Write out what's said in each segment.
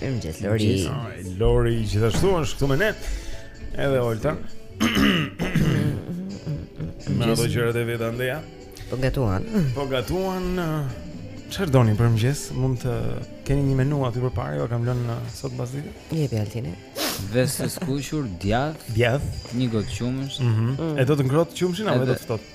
Mirëmëngjes Lori. Mirëmëngjes Lori, gjithashtu është këtu me ne. Edhe Olta. Mblodha gjërat e veta ndeja. Po gatuan. Po gatuan. Çfarë doni për mëngjes? Mund të keni një menu aty përpara, ju kam lënë sot mbasdite. Jepi Altin. Vezë të skuqur, djath. Djath. Një gotë qumësht. Mhm. Mm. E do të ngrohtë qumështin apo e do të ftohtë?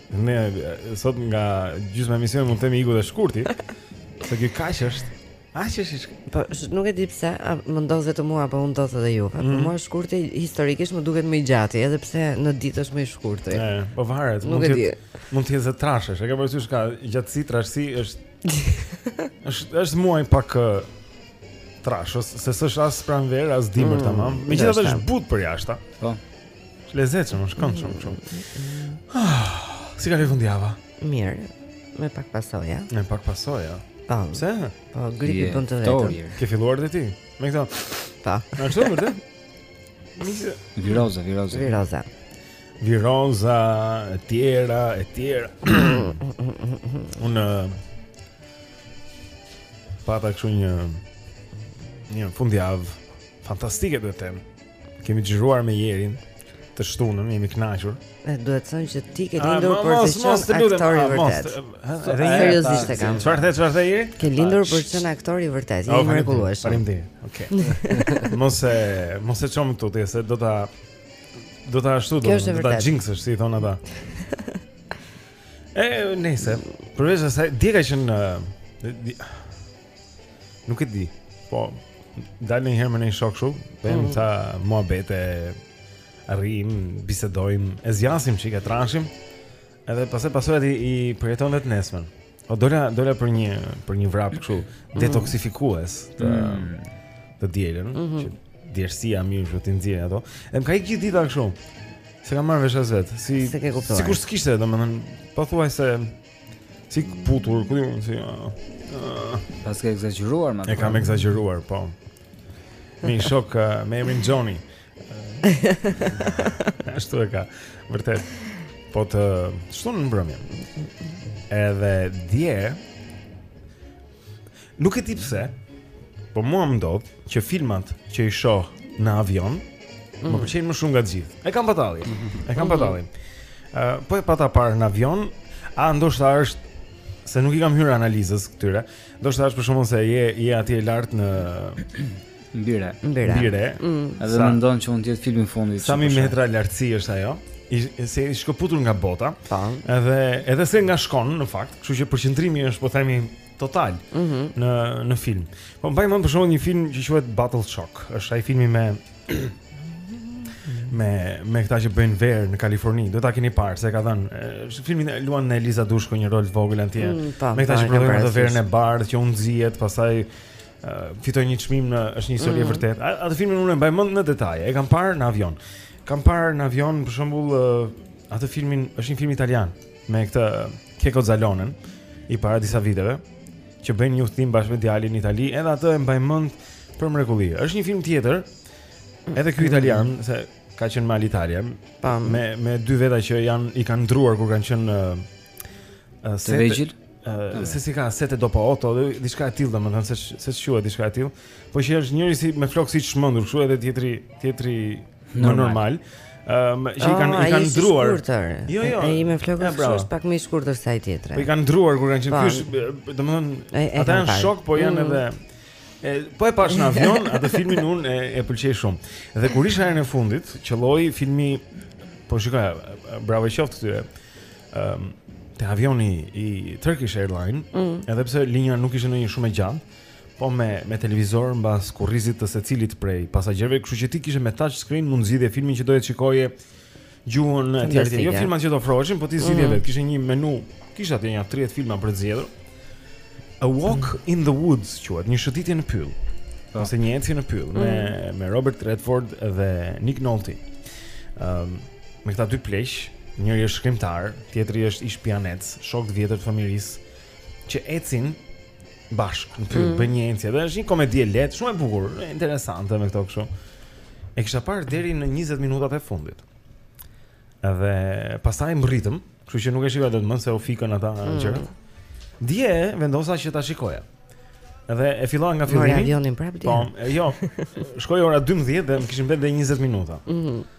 Ne sot nga gjysma e emisionit mund të themi iku dhe shkurti. Se kjo kaq është. Aq është ish. Po nuk e di pse, a më ndodh vetëm mua apo ju ndodh edhe juve. Mm. Po mhm. mua shkurti historikisht më duket më i gjati, edhe pse në ditë është më i shkurti. Ëh, po varet, nuk e di. Mund të jetë trashësi, e ke parasysh ka gjatësi trashësi është është është muaj pak i trashë, se s'është as pranverë, as dimër mm, tamam. Megjithatë është butë për jashtë. Po. Lezetshëm, është këndshëm kështu. Ah, si kaloi fundjava? Mirë. Me pak pasoja. Me pak pasoja. Po. Pse? Po gripi bën të vetën. Ke filluar dhe ti? Me këto. Po. Na thuaj vërtet? Viroza, viroza. Viroza. Viroza e tjera, e tjera. Unë pata kështu një një fundjavë fantastike do ta them. Kemi xhiruar me Jerin të shtunën, jemi kënaqur. E duhet të them që ti ke lindur për të qenë aktor i vërtetë. Edhe një seriozisht e kam. Çfarë the, çfarë the Jeri? Ke lindur për të qenë aktor i vërtetë. Je oh, i mrekullueshëm. Faleminderit. Okej. Mos e mos e çom këtu ti se do ta do ta ashtu do ta jinxësh si thonë ata. E, nëse, përveç asaj, dje ka qenë Nuk e di. Po dalim një herë me një shok kështu, bëjmë mm. sa muhabete, rrim, bisedojmë, e zgjasim çik e trashim. Edhe pastaj pasojat i, i përjeton të nesërmen. O dola dola për një për një vrap kështu mhm. detoksifikues të mm. të dielën mm -hmm. që djersia mirë që t'i nxjerrë ato. E m'ka ikur gjithë dita kështu. S'e kam marrë vesh as vetë. Si sikur s'kishte domethënë pothuajse Si i këputur, ku di unë si. Paske ekzagjeruar mo. E kam ekzagjeruar, po. Me një shok me emrin Johnny. Ashtu e ka. Vërtet. Po të shtunën në mbrëmje. Edhe dje Nuk e di pse, po mua më ndodh që filmat që i shoh në avion mm. më pëlqejnë më shumë nga të gjithë. E kam patalli. E kam patalli. Ë uh, po e pata parë në avion, a ndoshta është se nuk i kam hyrë analizës këtyre. Ndoshta është për shkakun se je je atje lart në Mbire. Mbire. Mbire. Mm. Edhe sa... mendon që mund të jetë filmi i fundit. Sa mijë metra lartësi është ajo? Ishte i shkëputur nga bota. Po. Edhe edhe se nga shkon në fakt, kështu që përqendrimi është po themi total mm -hmm. në në film. Po mbaj mend për shembull një film që quhet Bottle Shock. Është ai filmi me me me këta që bëjnë verë në Kaliforni. Do ta keni parë se ka dhënë. Te filmi luan Eliza Dushku një rol të vogël atje. Mm, me këta që prodhojnë atë verën e bardhë që u nxihet, pastaj fitoi një çmim në është një histori e mm. vërtetë. Atë filmin unë e mbaj mend në detaje. E kam parë në avion. Kam parë në avion për shembull atë filmin, është një film italian me këtë Keko Zalonen i para disa viteve që bën një udhëtim bashkë me djalin në Itali, edhe atë e mbaj mend për mrekulli. Është një film tjetër, edhe ky italian, se ka qenë me Alitalia, me me dy veta që janë i kanë ndruar kur kanë qenë uh, të vegjël si ka sette dopo otto, diçka e tillë domethënë se ç'quhet diçka e tillë po që është njëri si me flok si i çmendur kështu edhe tjetri tjetri më normal ëm um, që i kanë ah, i kanë ndruar jo jo ai me flok është është pak më i shkurtër se ai tjetri po i kanë ndruar kur kanë qenë po. ky domethënë ata janë shokë po janë mm. edhe E, po e pashë në avion, atë filmin unë e, e pëlqej shumë. Dhe kur isha herën e fundit, qëlloi filmi po shikoja, bravo i qoftë këtyre. Ëm um, te avioni i Turkish Airlines, mm. edhe pse linja nuk ishte ndonjë shumë e gjatë, po me me televizor mbas kurrizit të secilit prej pasagjerëve, kështu që ti kishe me touch screen mund të zgjidhje filmin që doje të shikoje gjuhën e të tjera. Jo filmat që të ofroheshin, po ti zgjidhje mm. vetë, kishe një menu, kishe atje nja 30 filma për të zgjedhur. A Walk mm. in the Woods, quhet, një shëtitje në pyll. Po. Ose një ecje në pyll mm. me me Robert Redford dhe Nick Nolte. Ëm um, me këta dy pleq, njëri është shkrimtar, tjetri është ish-pijanec, shokë të vjetër të fëmijërisë, që ecin bashkë, në pyll, mm. bëjnë një ecje, dhe është një komedi e lehtë, shumë e bukur, interesante me këto kështu. E kisha parë deri në 20 minutat e fundit. Edhe pastaj mbërritëm, kështu që nuk e shikoja dot më se u fikën ato mm. gjëra. Dje vendosa që ta shikoja. Edhe e fillova nga fillimi. Mori avionin prapë dje. Po, jo. Shkoi ora 12 dhe më kishin mbetur 20 minuta. Mhm.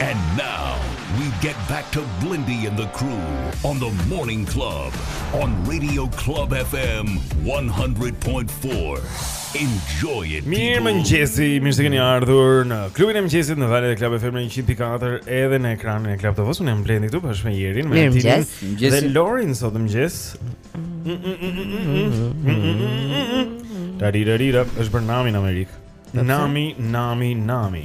And now we get back to Blendi and the crew on the Morning Club on Radio Club FM 100.4. Enjoy it. Mirëmëngjesi, mirë se keni ardhur në klubin e mëngjesit në valët e Club FM 100.4 edhe në ekranin e Club TV. Unë jam Blendi këtu bashkë me Jerin, me Tinin dhe Lorin sot në mëngjes. Tarirarira, është bërë nami në Amerikë. Nami, nami, nami.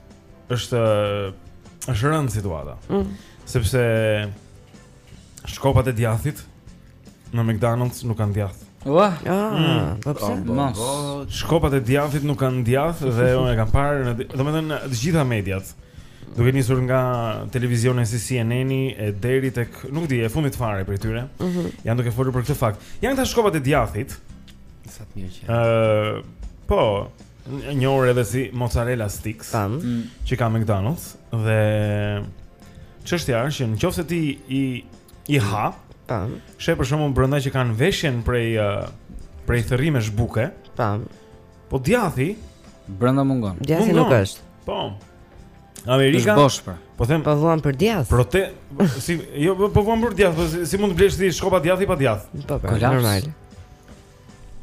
është është rëndë situata. Mm. Sepse shkopat e djathit në McDonald's nuk kanë djath. Ua, ah, mm. po pse? Mos. Shkopat e djathit nuk kanë djath dhe unë e kam parë në, domethënë, të gjitha mediat. Duke nisur nga televizioni si CNN-i e deri tek, nuk di, e fundit fare prej tyre. Mm -hmm. Janë duke folur për këtë fakt. Janë këta shkopat e djathit. Sa të mirë që. Ëh, uh, po, e njohur edhe si mozzarella sticks, Tam. Mm. që ka McDonald's dhe çështja është që nëse ti i i ha, tam, she për shembull brenda që kanë veshjen prej ëh, prej thërrimesh buke, tam. po djathi, Brenda mungon. Djathi Mungon. nuk është. po. Është Amerika, bosh pra. po them Po vuan për djath. prote si jo po po vuan për djath, po si, si mund të blesh ti shkopa djathi pa djath? Po, po, Kolaps. normal.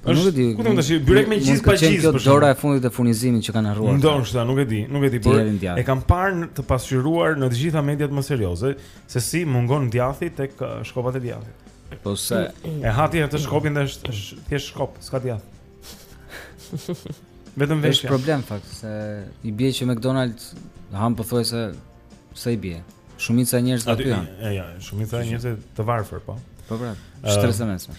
Po nuk e di. Ku do të thashë byrek me gjizë pa gjizë. Kjo dora e fundit e furnizimit që kanë harruar. Ndoshta, nuk e di, nuk e di, por e kam parë të pasqyruar në të gjitha mediat më serioze se si mungon djathi tek uh, shkopat e djathit. Po se e ha ti atë shkopin dhe është thjesht shkop, s'ka djath. Vetëm vesh. Është problem në fakt se i bie që McDonald's han pothuajse se i bie. Shumica e njerëzve aty janë. Ja, shumica e njerëzve të varfër, po. Po pra, shtresë e mesme.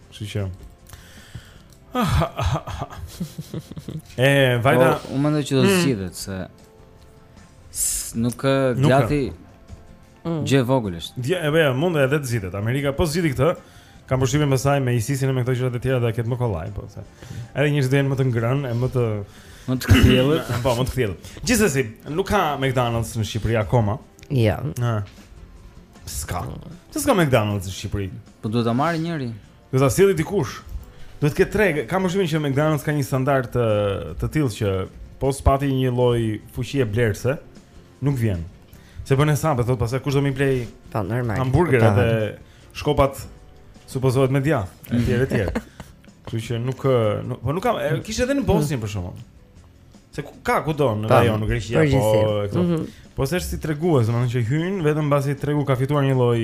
Kështu që. e vajta, po, unë mendoj që do të hmm. zgjidhet se nuk ka gati. Mm. Gjë e vogël është. Dje e bëja mund edhe të zgjidhet. Amerika po zgjidhi këtë. Kam përshtypjen pastaj me ISIS-in e me këto gjëra të tjera do të ketë më kollaj, po se. Edhe njerëz do jenë më të ngrënë e më të më të kthjellët. po, më të kthjellët. Gjithsesi, nuk ka McDonald's në Shqipëri akoma. Ja. Jo. Ëh. S'ka. S'ka McDonald's në Shqipëri. Po duhet ta marrë njëri. Do ta sjellë dikush. Do të ketë treg, kam përshtypjen që McDonald's ka një standard të të tillë që po s'pati një lloj fuqie blerëse, nuk vjen. Se bën hesap e thotë pastaj kush do m'i blejë po normal. Hamburgerat e shkopat supozohet me djath, etj etj. Kështu që nuk po nuk kam, kishte edhe në Bosnjë për shembull. Se ku ka kudo në rajon në Greqi apo këto. Mhm. Po s'është si tregues, domethënë që hyn vetëm pasi tregu ka fituar një lloj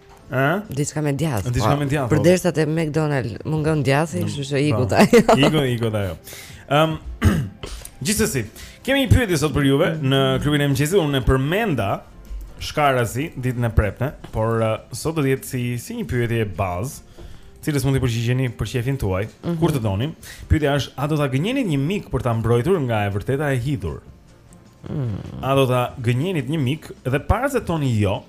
Ë? Diçka me djath. Po. Diçka me djath. Po. Përderisa te McDonald mungon djathi, kështu që iku ta. Iku, iku ta. Ëm Gjithsesi, kemi një pyetje sot për juve në klubin e mëngjesit. Unë e përmenda shkarazi ditën e premte, por uh, sot do të jetë si si një pyetje bazë së cilës mund t'i përgjigjeni për qejfin tuaj, mm -hmm. kur të doni. Pyetja është, a do ta gënjenit një mik për ta mbrojtur nga e vërteta e hidhur? Mm. A do ta gënjenit një mik dhe para se të thoni jo,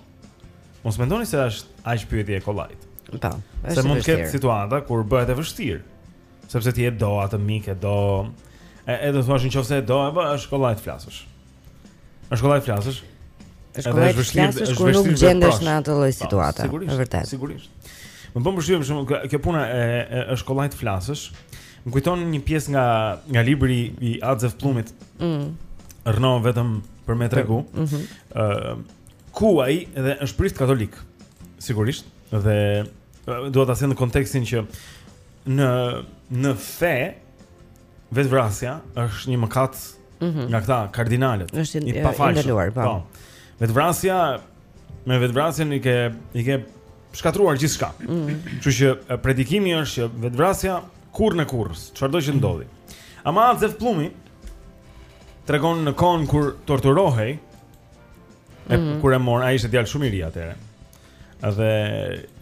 Mos mendoni se është aq pyetje e kollajt. Po. Se mund të ketë situata kur bëhet e vështirë. Sepse ti e do atë mik, e do edhe thuash nëse e do, apo është kollaj të flasësh. Është kollaj të flasësh. Është kollaj të flasësh, është kur nuk gjendesh në atë lloj po, situate. Është vërtet. Sigurisht. Më bën përshtypje për shaka kjo puna e, e është kollaj të flasësh. Më kujton një pjesë nga nga libri i At Zef Pllumit. Mm. Rrno vetëm për me tregu. Ëh, mm -hmm. uh, Ku ai dhe është prift katolik. Sigurisht, dhe dua ta sjell në kontekstin që në në fe vetvrasja është një mëkat mm -hmm. nga këta kardinalet. Është i pafalshëm. Po. po. Vetvrasja me vetvrasjen i ke i ke shkatruar gjithçka. Mm -hmm. Kështu që predikimi është që vetvrasja kurrën e kurrës, çfarëdo që të ndodhë. Ama At Zef Pllumi tregon në kohën kur torturohej E mm -hmm. kur e morën, ai ishte djalë shumë i ri atëherë. Dhe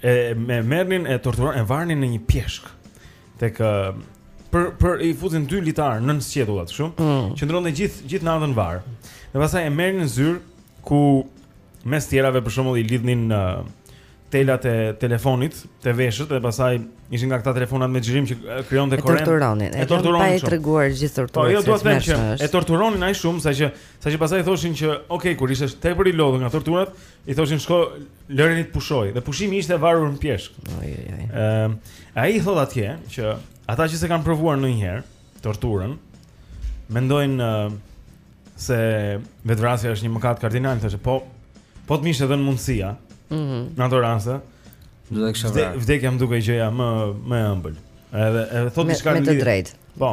e e merrnin e torturonin, e varnin në një pjeshkë tek për për i fusnin 2 litar nën sqetulla kështu. Mm -hmm. Qëndronte gjithë gjithë natën varur. Dhe pastaj e merrnin në zyrë ku mes të tjerave për shembull i lidhnin uh, telat e telefonit te veshët dhe pastaj ishin nga këta telefonat me xhirim që krijonte korrent. E torturonin. E torturonin. Pa e treguar gjithë torturën. Po jo dua të them që e torturonin aq shumë saqë saqë pastaj thoshin që ok kur ishte tepër i lodhur nga torturat, i thoshin shko lëreni të pushojë dhe pushimi ishte varur në pjeshkë. Ai ai ai. Ëm ai thotë atje që ata që s'e kanë provuar ndonjëherë torturën mendojnë se vetvrasja është një mëkat kardinal, thoshte po po të m'ishte dhënë mundësia. Mhm. Mm në ato raste do të kisha vrarë. Vdekja më dukej gjëja më më e ëmbël. Edhe edhe thotë diçka me, me të drejtë. Po.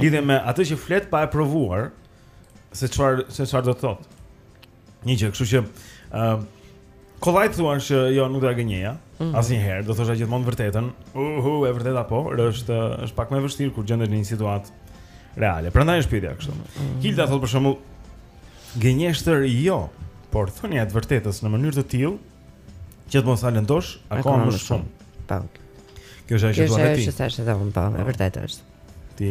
Lidhje me atë që flet pa e provuar se çfarë se çfarë do të thotë. Një gjë, kështu që ë uh, Kollaj të thuash që jo nuk do ta gënjeja mm -hmm. asnjëherë, do thosha gjithmonë të vërtetën. Uhu, e vërteta po, është është pak më e vështirë kur gjendesh në një situatë reale. Prandaj është pyetja kështu. Mm -hmm. Hilda thotë për shembull gënjeshtër jo, por thënia e të vërtetës në mënyrë të tillë që të mos e lëndosh akoma më shumë. Po. Kjo është ajo që duhet të thuash. Kjo është ajo që thashë edhe unë, po, e po. vërtetë është. Ti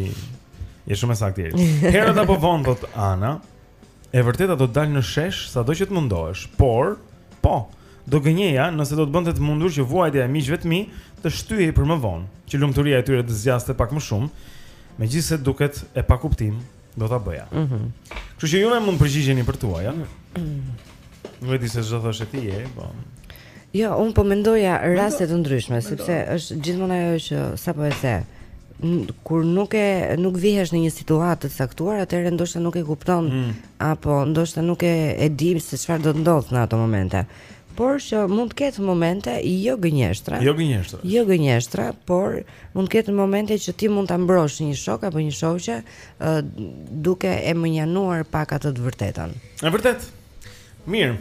je shumë e saktë. Herët apo vonë, thotë Ana. E vërteta do të dalë në shesh sado që të mundohesh, por po, do gënjeja nëse do të bënte të mundur që vuajtja e miqve të mi të shtyhej për më vonë, që lumturia e tyre të zgjaste pak më shumë, megjithëse duket e pakuptimtë, do ta bëja. Mhm. Mm Kështu që ju më mund të përgjigjeni për tuaja. Nuk e di se ç'do thoshe ti, po. Jo, unë po mendoja raste të ndryshme, sepse është gjithmonë ajo që sapo e the. Kur nuk e nuk vihesh në një situatë të caktuar, atëherë ndoshta nuk e kupton mm. apo ndoshta nuk e e di se çfarë do të ndodhë në ato momente. Por që mund të ketë momente jo gënjeshtra. Jo gënjeshtra. Jo gënjeshtra, por mund të ketë momente që ti mund ta mbrosh një shok apo një shoqe uh, duke e mënjanuar pak atë të vërtetën. Është vërtet. Mirë.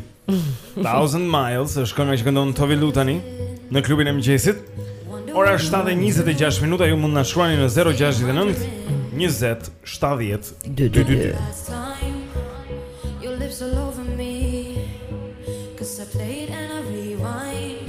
Thousand Miles është kënga që këndon Tove Lo tani në klubin e mëngjesit. Ora është 7:26 minuta, ju mund na shkruani në 069 20 70 222. Your lips all over me Cause I played and I rewind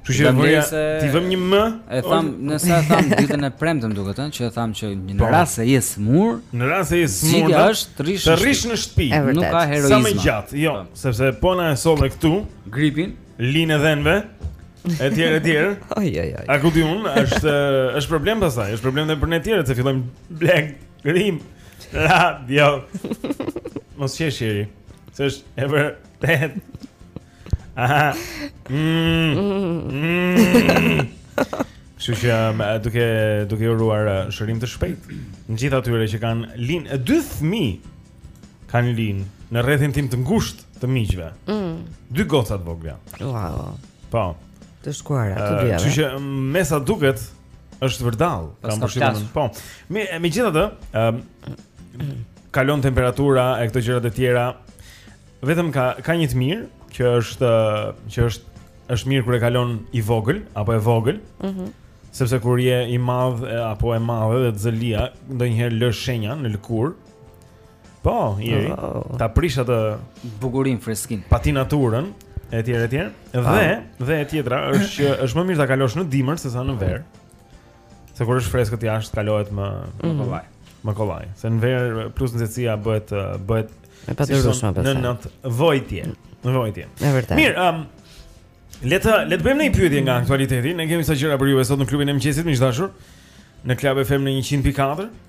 Kështu që vëja t'i vëm një m. E tham, nëse e tham ditën e premtë më duket, që e tham që po. në rast se je smur, në rast se je smur, ti është të rrish, të rrish në shtëpi. Nuk ka heroizëm. Sa më gjatë, jo, po. sepse po na e solle këtu gripin, linë e dhenve. Etj, etj. Ai ai ai. A ku di un, është është problem pastaj, është problem edhe për ne të tjerët se fillojmë blegërim. La, jo. Mos qeshni. Se është e vërtetë. Aha. Mm. Mm. Kështu që um, duke duke uruar uh, shërim të shpejt. Të gjithë atyre që kanë linë 2 fëmijë kanë linë në rrethin tim të ngushtë të miqve. Mm. Dy goca të vogla. Wow. Po. Të shkuara, të dyja. Kështu që um, me sa duket është vërdall, kam përshtypjen. Po. Me megjithatë, ëm um, kalon temperatura e këto gjërat e tjera Vetëm ka ka një të mirë që është që është është mirë kur e kalon i vogël apo e vogël. Mhm. Mm sepse kur je i madh apo e madhe dhe të zë lia, ndonjëherë lë shenja në lëkurë. Po, i oh. ta prish atë bukurinë, freskinë, patinaturën etj etj. Dhe dhe e tjetra është që është më mirë ta kalosh në dimër sesa në verë. Se kur është freskët jashtë kalohet më më mhm. kollaj. Më kollaj. Se në verë plus nxehtësia bëhet bëhet e patyrueshme pastaj. Një natë vuajtje. Një vuajtje. Është vërtet. Mirë, ëm um, le të le të bëjmë një pyetje nga aktualiteti. Ne kemi sa gjëra për ju sot në klubin e mëngjesit, miq të dashur. Në Club FM në 100.4.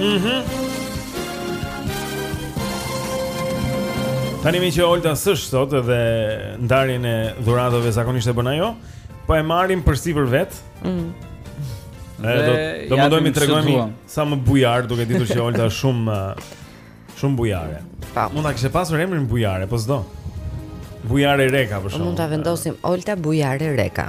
Mhm. Mm Tani meqë Olta s'është sot dhe ndarjen e dhuratave zakonisht e bën ajo, po e marrim përsipër vetë. Mm. E, do, do mundohemi të tregohemi sa më bujarë duke ditur që Olta shumë, shumë bujare. Pa. Mund ta kishte pasur emrin bujare, po s'do. Bujare Reka, për shembull. Mund ta vendosim Olta Bujare Reka.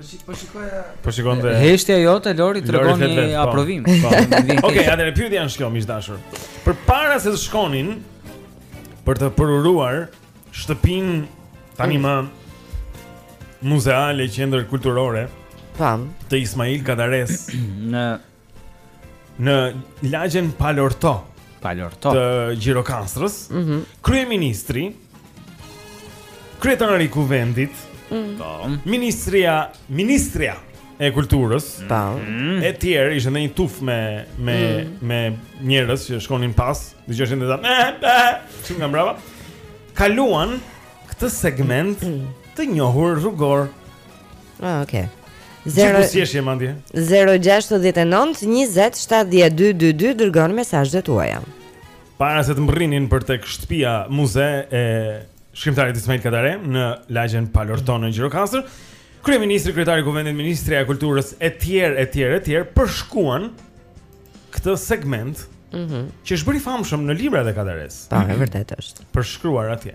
Po shikoj. Po shikoj dhe heshtja jote Lori tregon një, po, aprovim. Po. Okej, atëre pyetja është kjo, miq të dashur. Përpara se të shkonin për të përuruar shtëpinë tanimë muzeale, qendër kulturore të Ismail Kadares në Në lagjen Palorto, Palorto të Gjirokastrës, mm -hmm. kryeministri, kryetari i kuvendit, mm -hmm. ministrja, ministrja e kulturës, mm -hmm. e tjerë ishin në një tufë me me mm -hmm. me njerëz që shkonin pas, dëgjoshin ata, "Çu nga brava?" Kaluan këtë segment mm -hmm. të njohur rrugor Ah, okay. Zero... Gjithë si është, madje 0-6-9-20-72-22 Dërgoni mesazhet tuaja Para se të mbërrinin për tek shtëpia muze e shkrimtarit Ismail Kadare Në lagjen Palorto në Gjirokastër Kryeministri, kryetari i kuvendit, ministrja e kulturës E tjerë, e tjerë, e tjerë Përshkuan këtë segment mm -hmm. Që është bërë i famshëm në librat e Kadaresë Po, e vërtetë është Përshkruar atje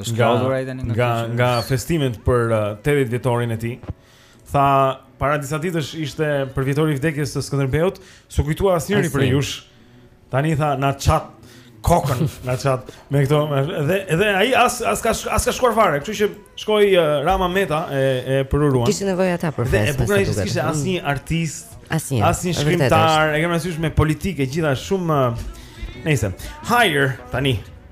Është ngopur ai tani nga nga, nga festimet për uh, 80 vjetorin e tij. Tha para disa ditësh ishte përvjetori i vdekjes së Skënderbeut, s'u kujtua asnjëri prej jush. Tani tha na çatë kokën na çatë me këto dhe edhe ai as as ka as ka shkuar fare, kështu që shkoi uh, Rama Meta e e përuruan. Kishin nevojë ata për festë. Dhe bukuria ishte s'kishte asnjë mm. artist, asnjë asnjë shkrimtar, e kemi parasysh me politikë gjithashtu shumë uh, Nëse, higher tani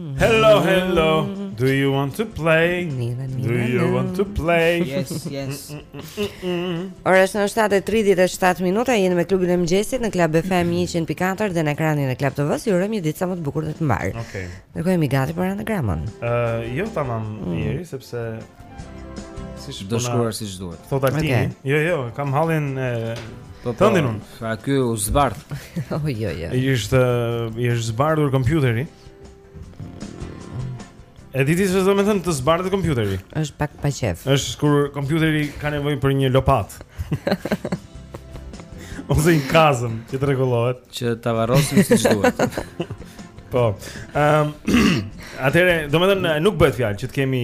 Hello, hello, do you want to play? Mire, mire, do you want to play? Yes, yes Ora është në 7.37 minuta, jemi me klubin e mëngjesit në Club FM 100.4 dhe në ekranin e Club TV-së, ju urojmë një ditë sa më të bukur dhe të mbarë Ok A jemi gati për anagramën uh, Jo, tamam mm. njeri, sepse s'ishte puna Do shkruar siç duhet Thotë Altini okay. Jo, jo, kam hallin e... Po, po, Tëndin unë Pra, kjo u zbardh Oj, oj, oj Ishte, ishte zbardhur kompjuteri E di ti se ç'do të thotë të zbardhet kompjuteri. Është pak pa qejf. Është kur kompjuteri ka nevojë për një lopatë. Ose një kazmë që të rregullohet, që ta varrosim siç duhet. Po. Ehm, atëre, domethënë nuk bëhet fjalë që të kemi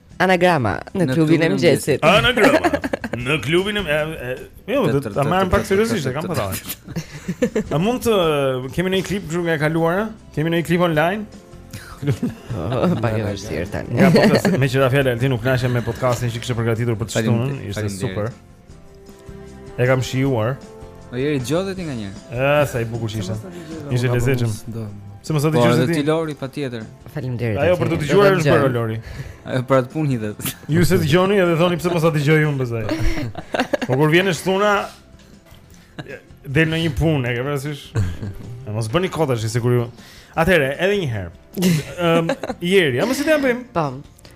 Anagrama në klubin e mëngjesit. Anagrama në klubin e Jo, do ta marrim pak seriozisht, e kam pa dalë. A mund të kemi një klip këtu nga e kaluara? Kemi një klip online? Pak e vështirë tani. Nga podcast, meqë ra fjala, ti u kënaqe me podcastin që kishte përgatitur për të shtunën, ishte super. E kam shijuar. Po Jeri e dëgjon ti nganjëherë. Ëh, sa i bukur ishte. Ishte lezetshëm. Se mos e dëgjoj po, ti. Ti Lori patjetër. Faleminderit. Ajo për të dëgjuar është për Lorin. Ajo për atë punë hidhet. Ju s'e dëgjoni edhe thoni pse mos e dëgjoj unë bëzaj. Po kur vjen e shtuna del në një punë, e ke parasysh? Ne mos bëni kota, është sikur ju. Atëherë, edhe një herë. Ëm, um, Jeri, a mos i dëmbim? Tam. Po.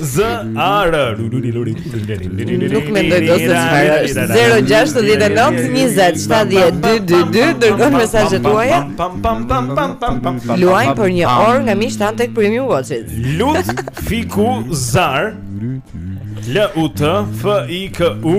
Z A R Nuk mendoj dot se çfarë është 069 20 70 222 dërgon mesazhet e tua. Luajm për një orë nga miqtë tanë tek Premium Watches. Lut Fiku Zar L U T F I K U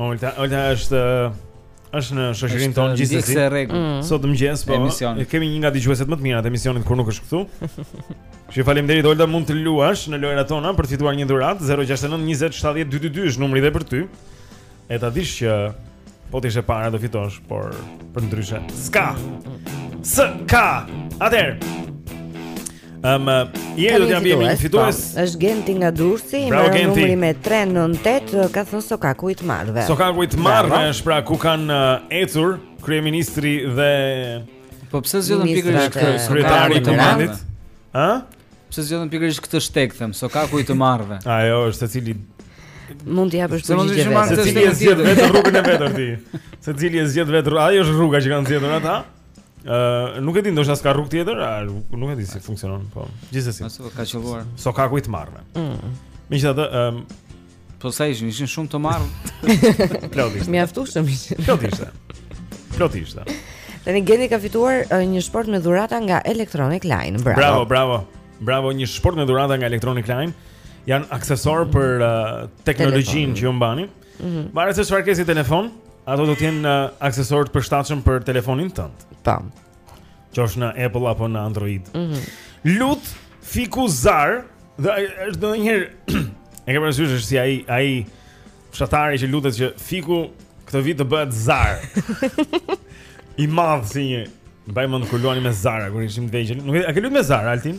Olta, Olta është është në shoqërinë tonë gjithsesi. Në rregull. Mm. Sot mëngjes po e kemi një nga dëgjueset më të mira të emisionit kur nuk është këtu. Ju faleminderit Olta, mund të luash në lojërat tona për të fituar një dhuratë 069 20 70 222 është numri dhe për ty. E ta dish që po të ishe e para do fitosh, po përndryshe. S'ka. S'ka. Atëherë. Um, Jeri do të japë një fitues. Po, është Genti nga Durrësi, me numrin me 398, ka thënë Sokaku i të marrëve. Sokaku i të marrëve është pra ku kanë uh, ecur kryeministri dhe Po pse zgjodhën pikërisht këtë kryetari i Parlamentit? Ë? Pse zgjodhën pikërisht këtë shtek them, Sokaku i të marrëve. Ajo është secili mund ta japë përgjigjen vetë. Secili e zgjedh vetë rrugën e vet ti. Secili e zgjedh vetë, ajo është rruga që kanë zgjedhur ata. Ëh, nuk e di, ndoshta s'ka rrugë tjetër, a nuk e di si funksionon, po. Gjithsesi. Ashtu po ka qelluar. Sokaku i të marrëve. Mm. Megjithatë, ëm Po sa ishin, ishin shumë të marrë. Plot ishte. Mjaftueshëm ishte. Plot ishte. Plot ishte. Tani Genti ka fituar uh, një shportë me dhurata nga Electronic Line. Bravo. Bravo, bravo. Bravo, një shportë me dhurata nga Electronic Line. Janë aksesorë për uh, teknologjinë që ju mbani. Mhm. Varet se çfarë ke si telefon, ato do të jenë uh, aksesorë të përshtatshëm për telefonin tënd. Tam. Qofsh në Apple apo në Android. Mhm. Mm Lut fiku zar, dhe ai është ndonjëherë e ke parasysh është si ai ai fshatari që lutet që fiku këtë vit të bëhet zar. I madh si një Mbaj mend kur luanim me zara kur ishim të vegjël. Nuk e di a ke luajtur me zara, Altin?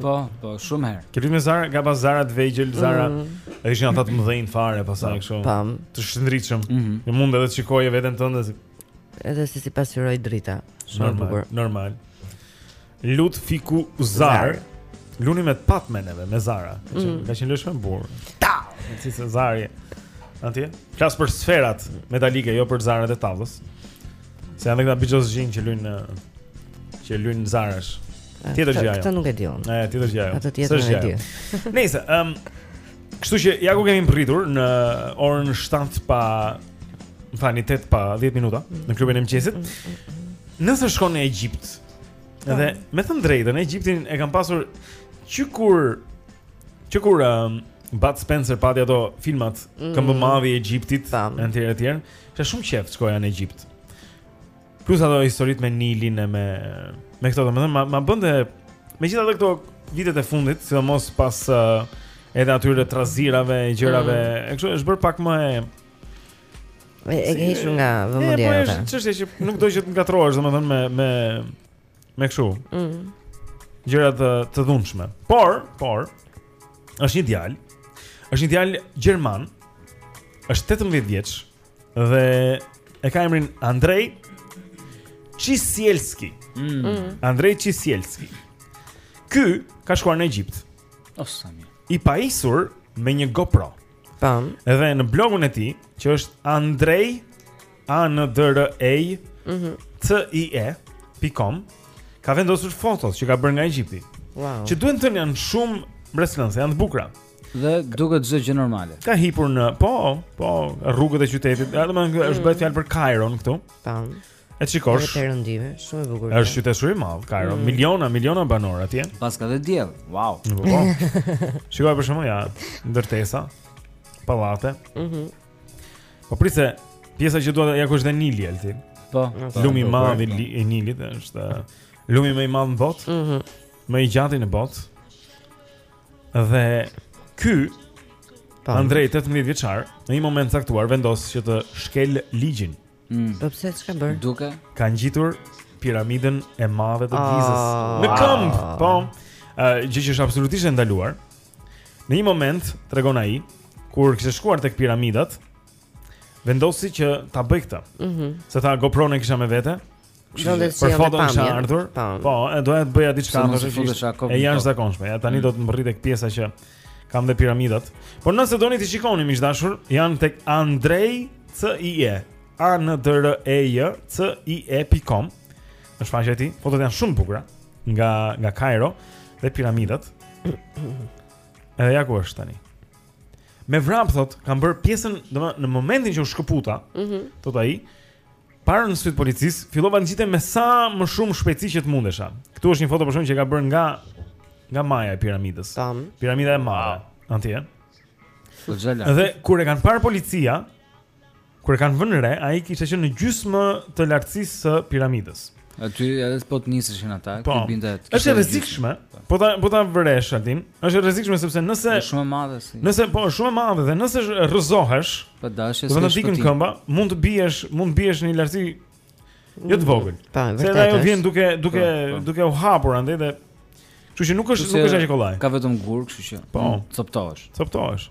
Po, po, shumë herë. Ke luajtur me zara, ka pas zara të vegjël, zara. Mm. Ai ishin ata të mëdhenj fare pastaj po, kështu. Pam. Të shndritshëm. Mm -hmm. Mund edhe të shikoje veten tënde. Edhe se si pasqyrohej drita. Shumë bukur. Normal. Lut fiku zar. Lunim me pat me neve, me zara. Ka mm. qenë lëshme burr. Ta. Si se zari. Antje? Flas për sferat metalike, jo për zarat e tavllës. Se janë këta bixhozçinj që luajnë që luajnë zarash. Tjetër gjë ajo. Këtë nuk e di unë. Ëh, tjetër gjë ajo. Atë tjetër nuk e di. Nëse, ëm, kështu që ja ku kemi mbritur në orën 7 pa më falni 8 pa 10 minuta mm. në klubin e mëngjesit. Mm, mm, Nëse shkon në Egjipt, po. edhe me të drejtën, Egjiptin e kam pasur që kur që kur um, Bud Spencer pati ato filmat mm. Këmbëmadhi i Egjiptit etj etj. Kisha shumë qejf të shkoja në Egjipt. Plus ato historitë me Nilin e me me këto domethënë, ma bënte megjithatë këto vitet e fundit, sidomos pas uh, edhe atyre trazirave e gjërave, mm. e kështu është bërë pak më e e ke hequr nga vëmendja jote. Po është çështje që nuk do që të ngatrohesh domethënë me me Me kështu. Mm. Gjëra të të dhunshme. Por, por është një djalë. Është një djalë gjerman. Është 18 vjeç dhe e ka emrin Andrej Çisielski. Mm. mm. Andrej Çisielski. Ky ka shkuar në Egjipt. O sa mirë. I pajisur me një GoPro. Tan. Edhe në blogun e tij, që është Andrej A N D R E I mhm. C I E pikë com ka vendosur fotot që ka bërë nga Egjipti. Wow. Që duhet thënë janë shumë mbresëlënëse, janë të bukura. Dhe duket çdo gjë normale. Ka hipur në, po, po, rrugët e qytetit. Ja, domethënë bëhet mm. fjalë për Kairon këtu. Tan. E shikosh. Është perëndim, shumë e bukur. Është qytet shumë i madh, Kairo, mm. miliona, miliona banorë atje. Paska dhe diell. Wow. Po. Shikoj për shembull ja, ndërtesa, pallate. Mhm. Mm Po prit se, pjesa që duhet ja ku është dhe Nili altin. Po. Lumi i madh i Nilit është lumi më i madh në botë. Ëh. Mhm. Më i gjati në botë. Dhe ky Tam. Andrej 18 vjeçar, në një moment të caktuar vendos që të shkelë ligjin. Mm. Po pse çka bër? E ka ngjitur piramidën e madhe të Gizës. Oh. Në këmbë, po. Ëh, uh, gjë që është absolutisht e ndaluar. Në një moment, tregon ai, kur kishte shkuar tek piramidat, vendosi që ta bëjë këtë. Mhm. Mm se tha GoPro-n e kisha me vete. Kështu që për foton kisha ardhur. Po, po doja të bëja diçka më shumë fotosha kokën. E jashtëzakonshme. Ja tani mm. do të mbërrij tek pjesa që kam dhe piramidat. Por nëse doni t'i shikoni miq të dashur, janë tek Andrei C I E. A N D R E J C I E.com. Është faqja e tij, fotot janë shumë të bukura nga nga Kairo dhe piramidat. Edhe ja ku është tani. Me vrap thot, kam bër pjesën, domethënë në momentin që u shkëputa, mm -hmm. thot ai, para syve të policisë, fillova të ngjitem me sa më shumë shpejtësi që të mundesha. Këtu është një foto për shembull që ka bër nga nga maja e piramidës. Tam. Piramida e madhe, wow. atje. Dhe kur e kanë parë policia, Kur e kanë vënë re, ai kishte qenë në gjysmë të lartësisë së piramidës. Aty edhe po të niseshin ata, po, ti binte. Është e rrezikshme. Po. po ta po ta vëresh atin. Është e rrezikshme sepse nëse është shumë e madhe si. Nëse po është shumë e madhe dhe nëse rrëzohesh, po dashje se. Do të ndikon këmba, mund të biesh, mund të biesh në një lartësi jo të vogël. Po, vërtet. Se ajo vjen duke duke po, po. duke u hapur andaj dhe Kështu që nuk është nuk është aq kollaj. Ka vetëm gur, kështu që. Po, coptohesh. Coptohesh.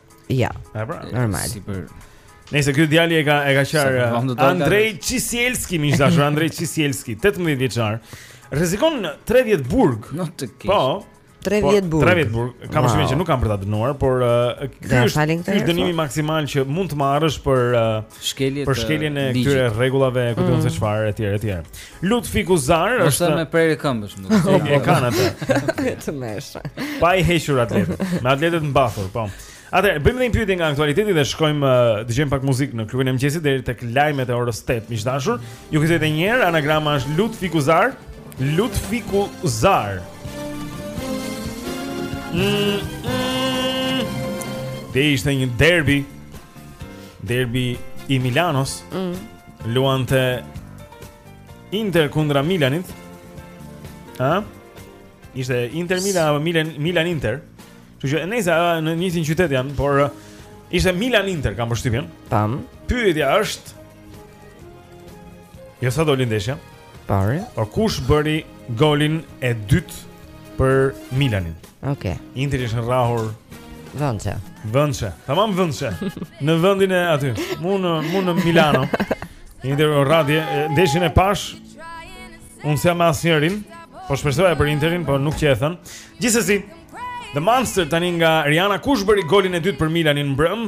Ja. Ja, pra, normal. Si për Nëse ky djali e ka e ka qarë Andrej Çisielski, miq dashur Andrej Çisielski, 18 vjeçar. Rrezikon 3 vjet burg. No të kish. Po. 3 vjet po, burg. 3 vjet burg. Kam wow. që nuk kanë për ta dënuar, por uh, ky është ky dënimi maksimal që mund të marrësh për uh, shkelje për shkeljen e këtyre rregullave, ku do të thotë mm. çfarë etj etj. Lutfi Kuzar është Është me prerje këmbësh, më duket. E kanë atë. Të mëshë. Pa i hequr atletet. Me atletet mbathur, po. Atëherë, bëjmë edhe një pyetje nga aktualiteti dhe shkojmë uh, dëgjojmë pak muzikë në klubin e mëngjesit deri tek lajmet e orës 8, miq dashur. Ju kujtoj edhe një herë, anagrama është Lutfi Kuzar. Lutfi Kuzar. Mm, mm. Dje ishte një derbi Derbi i Milanos mm. luante Inter kundra Milanit. Ha? Ishte Inter Milan apo Milan Milan Inter. Kështu që nëse në një njëjtin qytet janë, por uh, ishte Milan Inter kam përshtypjen. Tam. Pyetja është Jo sa doli ndeshja? Pari. Po kush bëri golin e dytë për Milanin? Okej. Okay. Inter është rrahur Vënçe Vënçe Tamam vënçe Në vëndin e tij Mu në, mu në Milano Inter u rrah dje Ndeshjen e pashë Unë s'jam me asnjërin Po shpresoja për Interin Po nuk qe e thënë Gjithsesi The Monster tani nga Rihanna Kush bëri golin e dytë për Milanin mbrëm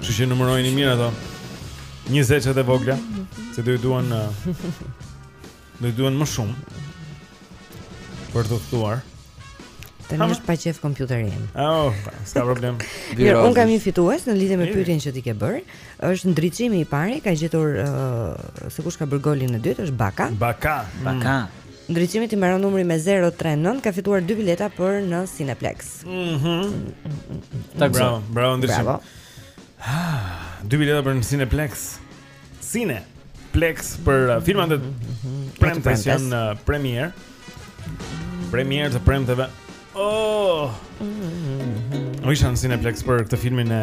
Kështu që numërojini mirë ato. 20-çet e vogla, se do i duan do i duan më shumë. Për t'u ftuar. Të një është pa qejf kompjuterin Oh, s'ka problem Mirë, unë kam një fitues në lidhe me pytjen që ti ke bërë është Ndriçimi i pari Ka gjetur uh, se kush ka bërë golin e dytë është Baka Baka Baka mm. Ndriçimit i mbaron numri me zero tre nëntë, ka fituar dy bileta për në Cineplex. Tak bravo, bravo Ndriçim. Bravo. Ah, dy bileta për në Cineplex. Cine Plex për uh, filmat e premtes premtes. janë në premierë. Premierë të premteve. Oh! O isha në Cineplex për këtë filmin e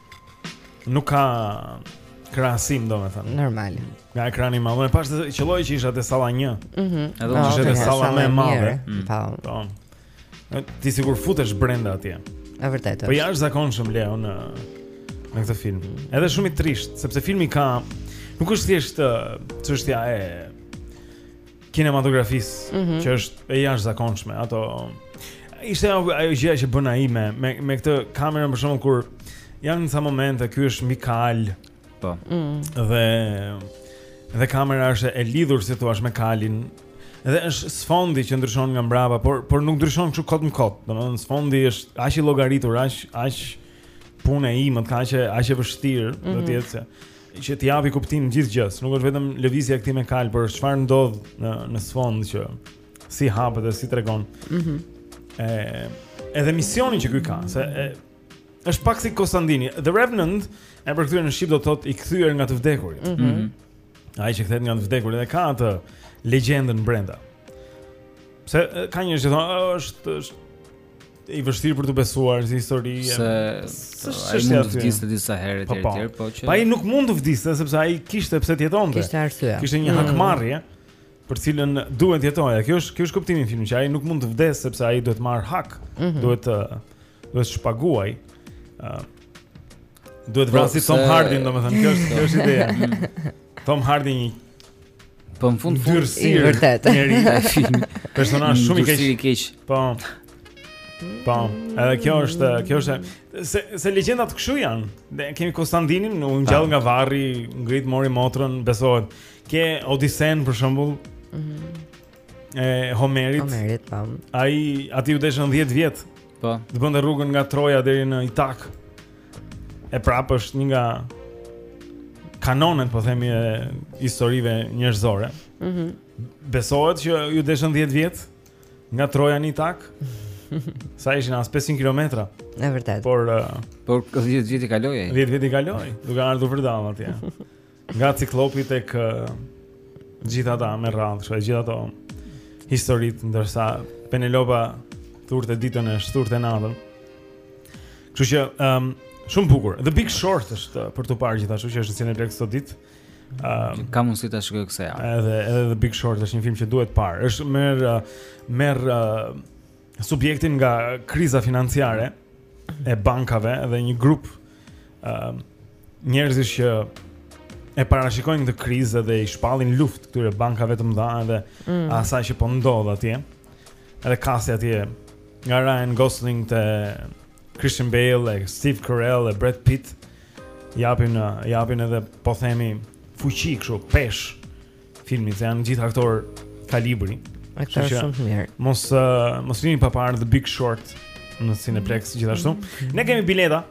Nuk ka krahasim domethënë. Normal. Nga ekrani i madh, më pas qëlloi që isha te salla 1. Mhm. Mm Edhe unë isha te salla më e madhe. Mm. Po. Po. Ti sikur futesh brenda atje. E vërtetë. Po i jashtëzakonshëm Leo në në këtë film. Edhe shumë i trisht, sepse filmi ka nuk është thjesht çështja e kinematografisë mm -hmm. që është e jashtëzakonshme, ato ishte ajo gjëja që bën ai me me me këtë kamerën për shembull kur janë disa momente ky është mbi kalë. Po. Mm. Dhe dhe kamera është e lidhur si të thuash me kalin. Dhe është sfondi që ndryshon nga mbrapa, por por nuk ndryshon kështu kot më kot. Domethënë sfondi është aq i llogaritur, aq aq punë e imët, kaq aq e vështirë mm -hmm. do të mhm. jetë se që t'i japi kuptim gjithë gjës. Nuk është vetëm lëvizja e këtij me kalë, por është çfarë ndodh në në sfond që si hapet dhe si tregon. Mhm. Mm e edhe misioni që ky ka, se e, është pak si Kostandini. The Revenant, e përkthyer në shqip do të thotë i kthyer nga të vdekurit. Mm Mhm. -hmm. Ai që kthehet nga të vdekurit dhe ka atë legjendën brenda. Se e, ka njerëz që thonë, "Ë, është është i vështirë për t'u besuar si histori. Se ai mund të vdiste disa herë etj po, po. etj, po që Po ai nuk mund të vdiste sepse ai kishte pse të jetonte. Kishte arsye. Kishte një mm. hakmarrje për të cilën duhet të jetojë. Kjo është kjo është kuptimi i filmit që ai nuk mund të vdesë sepse ai duhet të marrë hak, mhm. duhet të duhet të shpaguajë. Duhet ta vrasi Tom Hardyn, domethënë, kjo është, kjo është ideja. Tom Hardy një... Po në fund, fund, e vërtetë. Personazh shumë i keq. Dyrësir i keq. Po, po, edhe kjo është, kjo është... Se, se legjendat kështu janë. Ne kemi Kostandinin, u ngjall nga varri, u ngrit mori motrën, besohet. Ke Odisen, për shembull. Mhm. e Homerit. Homerit, po. Ai atij iu deshën 10 vjet. Po. Të bënte rrugën nga Troja deri në Itakë. E prapë është një nga kanonet, po themi, e historive njerëzore. Mhm. Mm Besohet që iu deshën 10 vjet nga Troja në Itakë. Sa ishin as 500 kilometra. Është vërtet. Por uh, por 10 vjet i kaloi ai. 10 vjet i kaloi, duke ardhur vërdallë atje. Nga ciklopi tek gjithë ata me radhë, kështu gjithë ato historitë, ndërsa Penelopa thurte ditën e shthurte natën. Kështu që um, shumë bukur. The Big Short është për t'u parë gjithashtu që është në Cineplexx këto ditë. Um, Kam mundësi ta shikoj këtë javë. Edhe edhe The Big Short është një film që duhet parë. Është merr merr subjektin nga kriza financiare e bankave dhe një grup uh, njerëzish që e parashikojnë këtë krizë dhe i shpallin luftë këtyre bankave të mëdha dhe mm. asaj që po ndodh atje. Edhe kasti atje nga Ryan Gosling te Christian Bale, e Steve Carell, e Brad Pitt japin japin edhe po themi fuqi kështu pesh filmit se janë gjithë aktorë kalibri. Aktorë shumë të mirë. Mos uh, mos rrini pa parë The Big Short në Cineplex mm. gjithashtu. Mm -hmm. Ne kemi bileta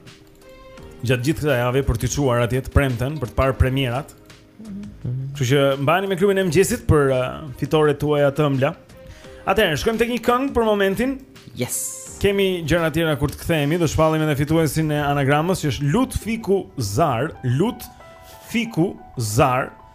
gjatë gjithë kësaj jave për t'ju çuar atje të premten për të parë premierat. Mm -hmm. Kështu që mbani me klubin e mëngjesit për uh, fitoret tuaja të ëmbla. Atëherë, shkojmë tek një këngë për momentin. Yes. Kemi gjëra tjera kur të kthehemi, do shpallim edhe fituesin e anagramës që është Lut Fiku Zar, Lut Fiku Zar.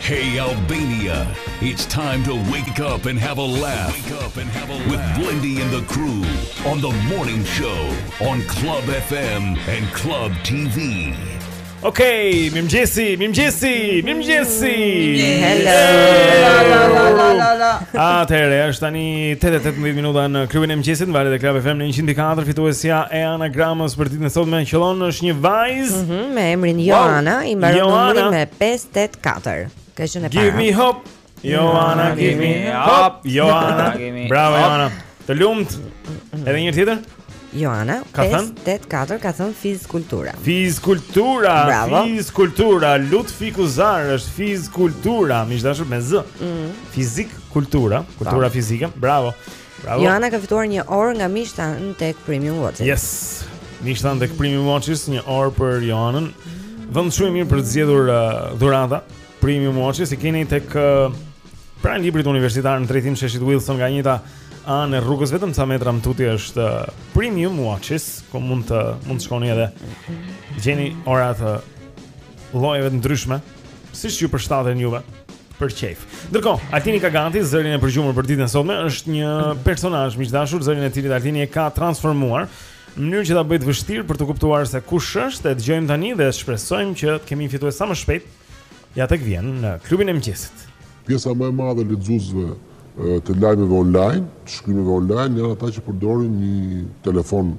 Hey Albania, it's time to wake up and have a laugh. Wake up and have a laugh with Blindy and the crew on the morning show on Club FM and Club TV. Okay, mirëmëngjesi, mirëmëngjesi, mirëmëngjesi. Hello. Atëherë është tani 8 e 18 minuta në klubin e mëngjesit, valët e Club FM në 104 fituesja e anagramës për ditën e sotme. Qëllon është një vajzë. Mm -hmm. Me emrin Joana wow. i mbaron Joana. numri me 584. Ka qenë e para. Give me hop. Joana, give me hop. Joana, give me. Bravo Joana. Të lumt. Edhe një tjetër? Joana, 584 ka thënë fiz kultura. Fiz kultura, Bravo. fiz kultura, Lut Fiku Zar është fiz kultura, miq të dashur me z. Mm. Fizik kultura, kultura Bravo. fizike. Bravo. Bravo. Joana ka fituar një orë nga Mishta në tek Premium Watches. Yes. Mishta në tek Premium Watches, një orë për Joanën. Vend shumë i mirë për të zgjedhur uh, dhurata Premium Watches. I keni tek uh, pranë librit universitar në drejtim të Sheshit Wilson nga e njëjta anë e rrugës vetëm ca metra më tutje është uh, Premium Watches, ku mund të mund të shkoni edhe gjeni orët uh, llojeve të ndryshme, siç ju përshtaten juve për qejf. Ndërkohë, Altini ka gati zërin e përgjumur për ditën e sotme, është një personazh miq të dashur, zërin e cilit Altini e ka transformuar në mënyrë që ta bëjë të vështirë për t'u kuptuar se kush është, e dëgjojmë tani dhe shpresojmë që të kemi një fitues sa më shpejt. Ja tek vjen në klubin e mëngjesit. Pjesa më e madhe e lexuesve të lajmeve online, të shkrimeve online janë ata që përdorin një telefon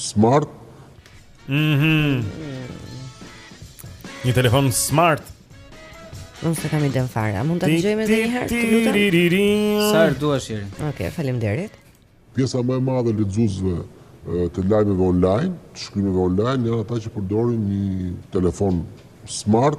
smart Mhm. Mm Një telefon smart. Unë s'e kam idenë fare. A mund ta dëgjojmë edhe një herë? Të lutem. Sa herë të duash, Jeri. Okej, okay, faleminderit. Pjesa më e madhe e lexuesve të lajmeve online, të shkrimeve online, janë ata që përdorin një telefon smart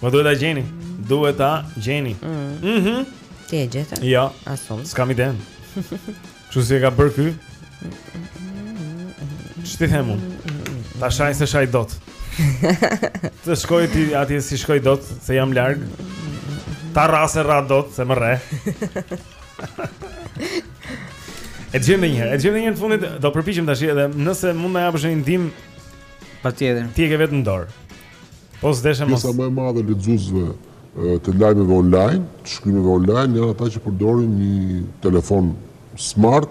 Po duhet ta gjeni. Duhet ta gjeni. Mm. Mhm. Mm Ti e gjetë? Jo. As unë. S'kam idenë. Kështu si e ka bërë ky? Ç't'i them unë. Ta shaj s'e shaj dot. Të shkoj t'i atje s'i shkoj dot, se jam larg. Ta rrah s'e rrah dot se më rreh. E gjejmë një herë, e gjejmë një herë në fundit do përpiqem tash edhe nëse mund na japësh një ndihmë patjetër. Ti e ke vetë në dorë. Po s'deshe mos. Pjesa më e madhe e lexuesve të lajmeve online, të shkrimeve online janë ata që përdorin një telefon smart.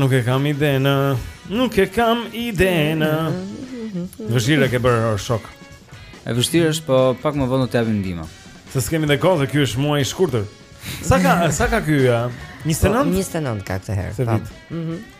Nuk e kam idenë. Nuk e kam idenë. Vështirë e ke bërë shok. E vështirë është, po pak më vonë do të japim ndihmë. Se s'kemi dhe kohë, ky është muaj i shkurtër. Sa ka, sa ka ky? 29? 29 ka këtë herë. Po. Mhm.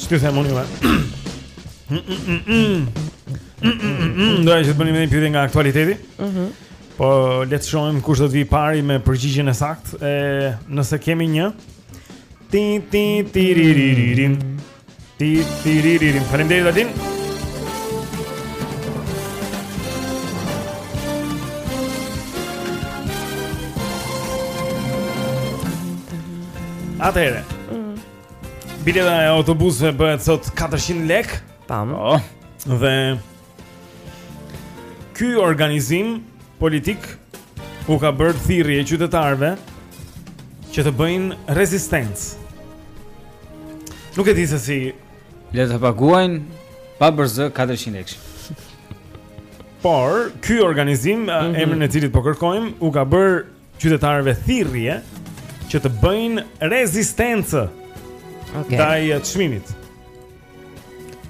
Ç'po them unë Doja që të bënim një pyetje nga aktualiteti mhm. Po le të shohim kush do të vijë i pari me përgjigjen e saktë. E nëse kemi një Ti ti ti ri ri ri ri Ti ti ri ri ri Faleminderit Adin Atëherë. Mm. Bileta e autobusit bëhet sot 400 lekë. Tam. Oh. Dhe ky organizim politik u ka bërë thirrje qytetarëve që të bëjnë rezistencë. Nuk e di se si le të paguajnë pa bërë 400 lekë. Por ky organizim, mm -hmm. emrin e cilit po kërkojmë, u ka bërë qytetarëve thirrje që të bëjnë rezistencë okay. ndaj eh, çmimit.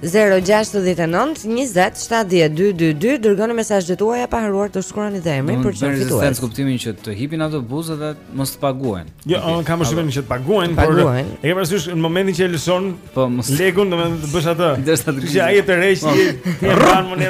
0692070222 Dërgoni mesazhet tuaja pa harruar të shkruani dhe emrin për të qenë fitues Në rezistencë kuptimin që të hipin në autobus dhe mos të paguajnë Jo, okay. kam mendimin që të paguajnë Por e ke parasysh në momentin që e lëshon po, mos... Lekun domethënë të bësh atë Dërsa të kështë Që aje të rejsh po. Një rrën më një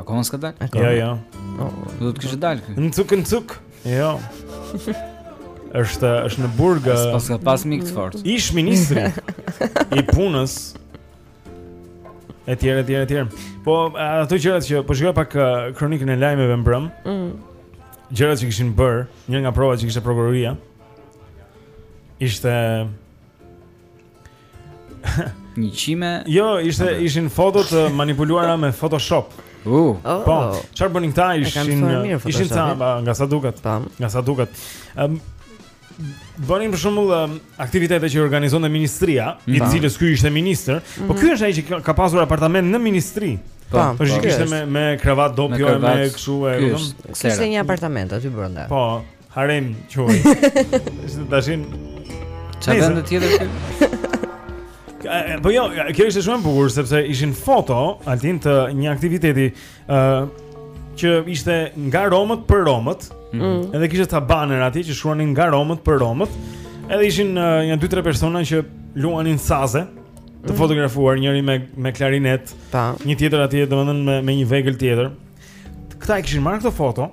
Akoma s'ka dalë? Jo, jo. Do të kishte dalë. Në cuk, në cuk. Jo. Është është në burg. Pas ka pas miq të fortë. Ish ministri i punës. Etj, etj, etj. Po ato gjërat që po shikoja pak kronikën e lajmeve mbrëmë. Mm. Gjërat që kishin bërë, një nga provat që kishte prokuroria ishte Një qime. Jo, ishte Abe. ishin foto të manipuluara me Photoshop. Uh. Oh. Po. Çfarë bënin këta? Ishin ishin ca nga sa duket. Tam. Nga sa duket. Ëm um, Bënim për shembull um, aktivitete që organizonte ministria, e të cilës ky ishte ministër, mm -hmm. po mhm. ky është ai që ka pasur apartament në ministri. Po, po, po ishte me me kravat dopjo e me kështu e kështu. Kishte një apartament aty brenda. Po, Harem quhej. Ishte tashin. Çfarë vend tjetër ky? Po jo, kjo ishte shumë e bukur sepse ishin foto Altin të një aktiviteti ë që ishte nga Romët për Romët. Mm. Edhe kishte ca banner aty që shkruanin nga Romët për Romët. Edhe ishin nja dy tre persona që luanin saze të mm. fotografuar njëri me me klarinet, ta. një tjetër atje domethënë me me një vegël tjetër. Këta e kishin marrë këto foto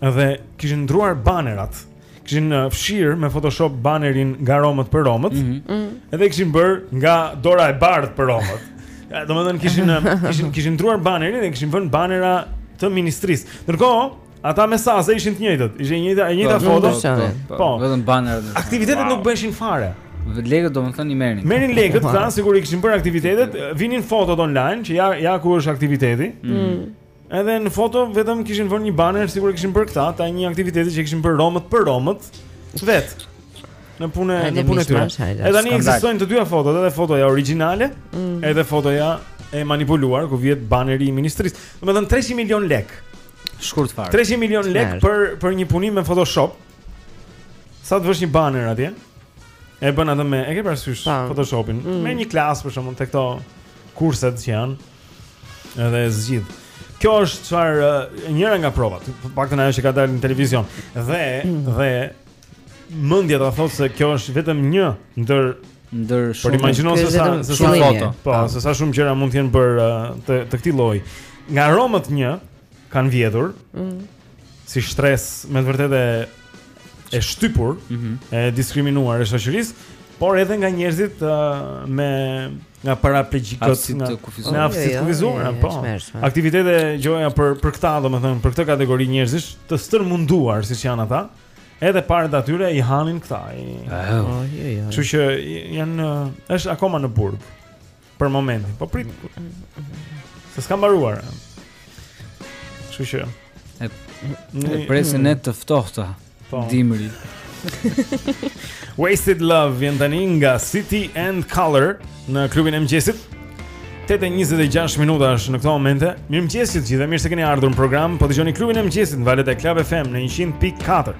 Dhe kishin ndruar banerat. Kishin uh, fshirë me Photoshop banerin nga Romët për Romët. Mm -hmm. Edhe kishin bër nga dora e bardhë për Romët. Domethënë kishin uh, kishin kishin ndruar banerin dhe kishin vënë banera të ministrisë. Ndërkohë, Ata me saze ishin të njëjtët, ishin e njëjta, e njëjta po, foto. Po, po, po, po, vetëm banerat. Aktivitetet nuk bëheshin fare. Lekët domethënë i merrin. Merrin lekët, pra, sikur i kishin bërë aktivitetet, vinin fotot online që ja ja ku është aktiviteti. Mm. mm. Edhe në foto vetëm kishin vënë një banner sikur e kishin bërë këta, te një aktiviteti që kishin bërë romët për romët vet. Në punë, në punë të tyre. Edhe tani ekzistojnë të dyja fotot, edhe fotoja origjinale, mm. edhe fotoja e manipuluar ku vihet baneri i ministrisë. Domethënë 300 milion lek. Shkurt fare. 300 milion lek për për një punim me Photoshop. Sa të vesh një banner atje? E bën atë me, e ke parasysh po. Photoshopin? Mm. Me një klas për shkak tek këto kurset që janë. Edhe e zgjidh. Kjo është çfarë eh, njëra nga provat, të paktën ajo që ka dalë në televizion. Dhe dhe mendja ta thotë se kjo është vetëm një ndër ndër shumë. Por imagjino se sa se sa foto. Po, ah. se sa shumë gjëra mund të jenë bërë eh, të të këtij lloji. Nga Romët 1 kanë vjedhur. Mm. si shtres me të vërtetë e shtypur, mm -hmm. e diskriminuar e shoqërisë, por edhe nga njerëzit uh, me nga paraplegjikët, nga nga kufizuara, oh, jo, kufizuar jo, jo, po. Aktivitete gjoja për për këta, domethënë për këtë kategori njerëzish të stërmunduar siç janë ata. Edhe paret atyre i hanin këta. Kështu që janë është akoma në burg. Për momentin, po prit. Se s'ka mbaruar. Kështu që e, e presin net të ftohta po. dimri. Wasted Love vjen tani nga City and Color në klubin e mëngjesit. 8:26 minuta është në këto momente. Mirëmëngjes të gjithëve, mirë se keni ardhur në program. Po dëgjoni klubin e mëngjesit në valët e Club FM në 100.4.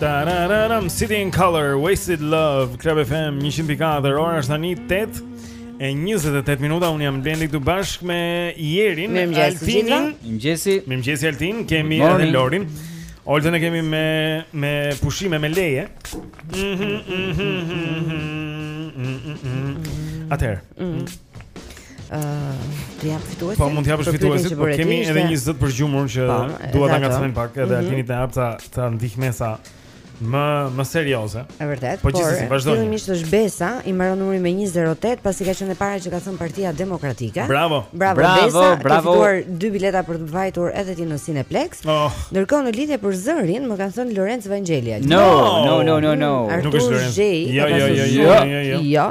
Tarararam, City in Color, Wasted Love, Club FM, 100.4, ora është tani 8 e 28 minuta, unë jam Blendi këtu bashkë me Jerin, Mirëmëngjesi, Altinin gjithashtu, mirëmëngjesi, mirëmëngjesi Altin, kemi Morning. edhe Lorin. Oltën e kemi me, me pushime, me leje Atëherë mm -hmm. ta jap fituesin. Po mund të japësh fituesin, por kemi edhe një zë për të gjetur që po, dua ta ngacmojmë pak, edhe mhm. Altinit të hap ta ta ndihmesa më më serioze. Është vërtet. Po gjithsesi vazhdo. Fillimisht është Besa, i mbaron numri me 108, pasi ka qenë e para që ka thënë Partia Demokratike. Bravo. Bravo, bravo Besa, bravo. Ka fituar dy bileta për të vajtur edhe ti në Cineplex. Oh. Ndërkohë në lidhje për zërin, më kanë thënë Lorenc Vangjeli. No, no, no, no, no. Nuk është Lorenci. Jo, jo, jo, jo, jo, jo. Jo.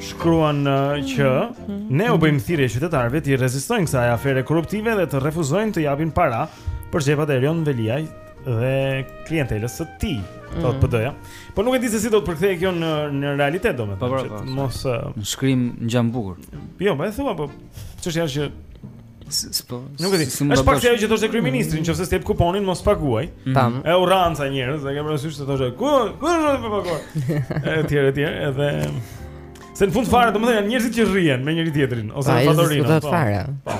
shkruan që mhm. ne u bëjmë thirrje qytetarëve t'i rezistojnë kësaj afere korruptive dhe të refuzojnë të japin para për xhepat e Erion Veliaj dhe klientelës së tij, thotë mhm. PD-ja. Po nuk e di se si do të përkthehet kjo në në realitet domethënë. Po, po, po, në shkrim ngjan bukur. Jo, më e thua po çështja është që S'po. Nuk e di. Është pak ajo që thoshte kryeministri, mm. nëse s'të jep kuponin mos paguaj. Mm. Tam. Edhe u rrahën ca njerëz, e ke parasysh se thoshte, ku ku është të paguaj? Etj, etj, edhe Se në fund fare, domethënë janë njerëzit që rrihen me njëri-tjetrin ose me fatorinon. Po, do të fare. Po.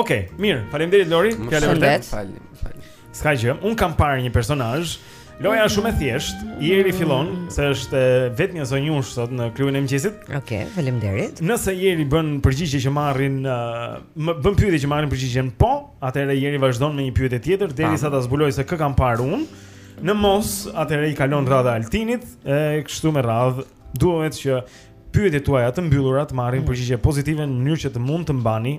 Okej, mirë. Faleminderit Lori, faleminderit. Faleminderit. S'ka gjë, unë kam parë një personazh. Loja është shumë e thjeshtë. Jeri fillon se është e vetmja zonjushë sot në klubin e mëngjesit. Okej, okay, faleminderit. Nëse Jeri bën përgjigje që marrin, ëh, bën pyetje që marrin përgjigjen po, atëherë Jeri vazhdon me një pyetje tjetër derisa ta zbulojë se kë kam parë unë. Në mos, atëherë i kalon radha Altinit, e kështu me radhë, duhet që pyetjet tuaja të mbyllura të marrin mm. përgjigje pozitive në mënyrë që të mund të mbani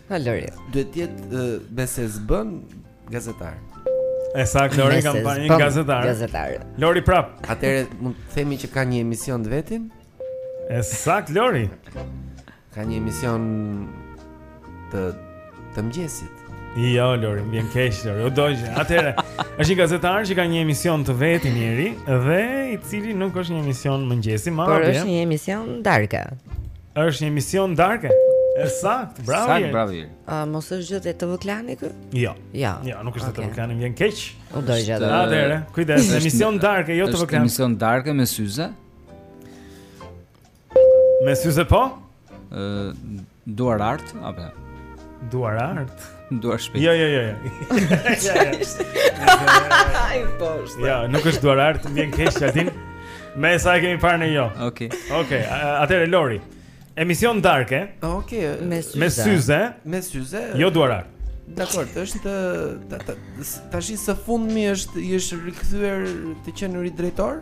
Ha Lori. Duhet të jetë medoemos gazetar. E saktë Lori, kam pa një gazetar. Gazetar. Lori prap. Atëre mund të themi që ka një emision të vetin? E saktë Lori. Ka një emision të të mëngjesit. Jo, Lori, më vjen keq Lori. U dojë. Atëherë, është një gazetar që ka një emision të vetin dhe i cili nuk është një emision mëngjesi, më vjen. Por është një emision darke. Është një emision darke. E saktë, bravo. E saktë, bravo. Ëh, mos është gjë te TV Klan ky? Jo. Jo. Jo, nuk është te TV Klan, më vjen keq. U do gjë. Atëre, kujdes, emision darke, jo TV Klani. Emision darke me syze. Me syze po? Ëh, duar art apo? Duar art. Duar shpejt. Jo, jo, jo, jo. Ai po. Jo, nuk është duar art, më vjen keq atin. Me sa e kemi parë ne jo. Okej. Okay. Okej, okay, atëre Lori. Emision darke. Okej, okay, me syze. Me syze. Me syze. Jo duar art. Dakord, është tash së fundmi është i është rikthyer të qenurit drejtor?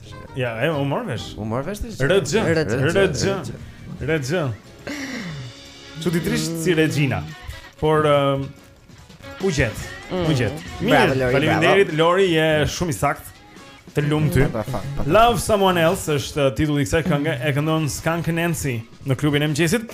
Ja, e u mor vesh. U mor vesh ti. Rëxhë. Rëxhë. Rëxhë. Çuditërisht si Rexhina. Por um, u gjet. Mm. U gjet. Mirë, faleminderit Lori, je shumë i saktë. Të lum ty. Love someone else është titulli i kësaj kënge, e këndon Skunk Anansie në klubin e mëngjesit.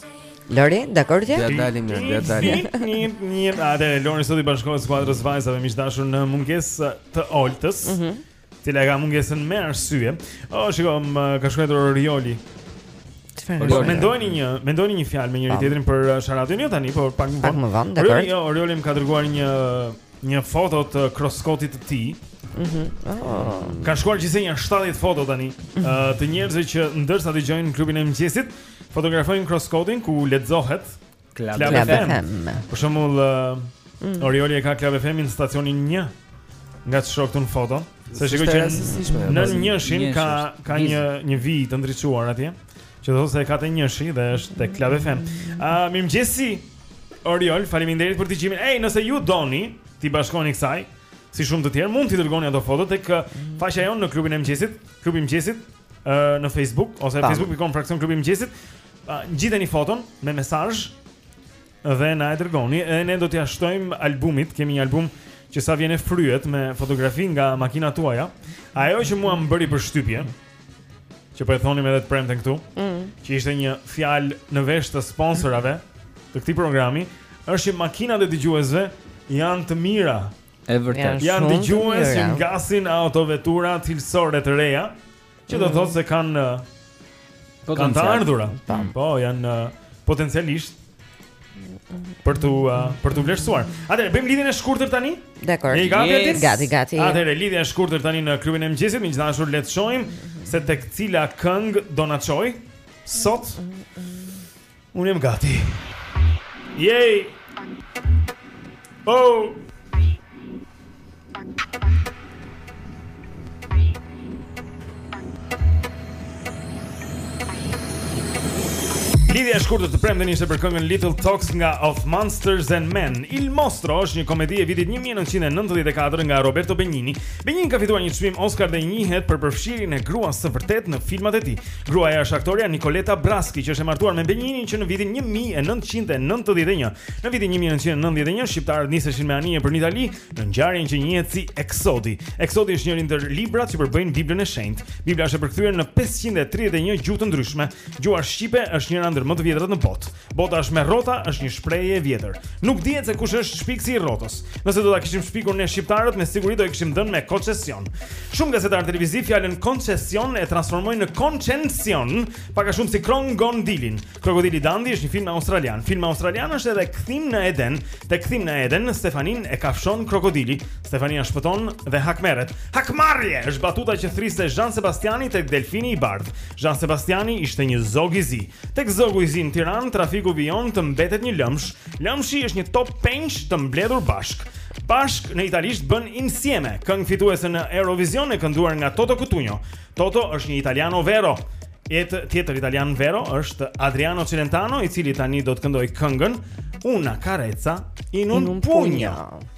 Lori, dakord je? Ja dalim, ja dalim. Një, atë Lori sot i bashkohet skuadrës së vajzave miq të dashur në mungesë të Oltës. Mhm. Mm E cila e ka mungesën me arsye. Oh, shiko, më ka shkruar Orioli. Çfarë? Po mendojeni një, mendojeni një fjalë me njëri-tjetrin për uh, sharadën jo tani, por pak më vonë. Pak më vonë, dakord. Orioli, jo, Orioli më ka dërguar një një foto të kroskotit të tij. Mhm. Mm oh. Ka shkuar gjithsej janë 70 foto tani, mm -hmm. uh, të njerëzve që ndërsa dëgjojnë klubin e mëngjesit, Fotografojnë kroskotin ku lexohet Club, Club FM. FM. Për shembull, uh, mm. Orioli e ka Club FM në stacionin 1. Nga ta shoh këtë në foto Se shikoj që në njëshin ka, ka një, një vijë të ndriçuar atje Që do të thotë se e ka te njëshi dhe është te Club FM uh, Mirëmëngjesi Oriol, faleminderit për dërgimin Ej, nëse ju doni t'i bashkoheni kësaj Si shumë të tjerë, mund t'i dërgoni ato foto Tek faqja jonë në klubin e mëngjesit Klubi i mëngjesit në Facebook ose facebook.com fraksion klubi i mëngjesit. Ngjiteni foton me mesazh dhe na e dërgoni e ne do t'ia shtojmë albumit. Kemi një album që sa vjen e fryhet me fotografi nga makinat tuaja. Ajo që mua më bëri përshtypje, që po e thonim edhe të premten këtu, mm. që ishte një fjalë në vesh të sponsorave të këtij programi, është që makinat e dëgjuesve janë të mira E vërtetë. Janë dëgjues që ngasin autovetura cilësore, të reja, që do të mm. thotë se kanë po kanë të ardhura. Po, janë potencialisht për t'u uh, për t'u vlerësuar. Atëherë bëjmë lidhjen e shkurtër tani? Dakord. Je gati atë? Gati, gati. Atëherë lidhja e shkurtër tani në klubin e mëngjesit, miq të dashur, le të shohim se tek cila këngë do na çojë sot. Unë jam gati. Yay! Oh! Lidhja e shkurtër të premten ishte për këngën Little Talks nga Of Monsters and Men. Il Mostro është një komedi e vitit 1994 nga Roberto Benigni. Benigni ka fituar një çmim Oscar dhe njihet për përfshirjen e gruas së vërtetë në filmat e tij. Gruaja është aktorja Nicoletta Braschi, që është e martuar me Benjinin që në vitin 1991. Në vitin 1991 shqiptarët niseshin me anije për në Itali në ngjarjen që njihet si Eksodi. Eksodi është njëri ndër librat që përbëjnë Biblën e Shenjtë. Bibla është e përkthyer në 531 gjuhë të ndryshme. Gjuha shqipe është njëra ndër më të vjetrat në botë. Bota është me rrota është një shprehje e vjetër. Nuk dihet se kush është shpikësi i rrotës. Nëse do ta kishim shpikur ne shqiptarët, me siguri do e kishim dhënë me koncesion. Shumë gazetarë televizivë fjalën koncesion e transformojnë në koncension, pak a shumë si krongondilin. Krokodili Dandi është një film australian. Film australian është edhe Kthim në Eden. Te Kthim në Eden, Stefanin e kafshon krokodili. Stefania shpëton dhe hakmerret. Hakmarrje është batuta që thriste Jean Sebastiani tek Delfini i bardhë. Jean Sebastiani ishte një zog i zi. Tek Zogu i Zi në Tiranë, trafiku vijon të mbetet një lëmsh. Lëmshi është një top penjsh të mbledhur bashkë. Bashkë në italisht bën insieme, këngë fituese në Eurovizion e kënduar nga Toto Cutugno. Toto është një italiano vero. E tjetër italian vero është Adriano Celentano, i cili tani do të këndojë këngën Una carezza in un, in un pugno. pugno.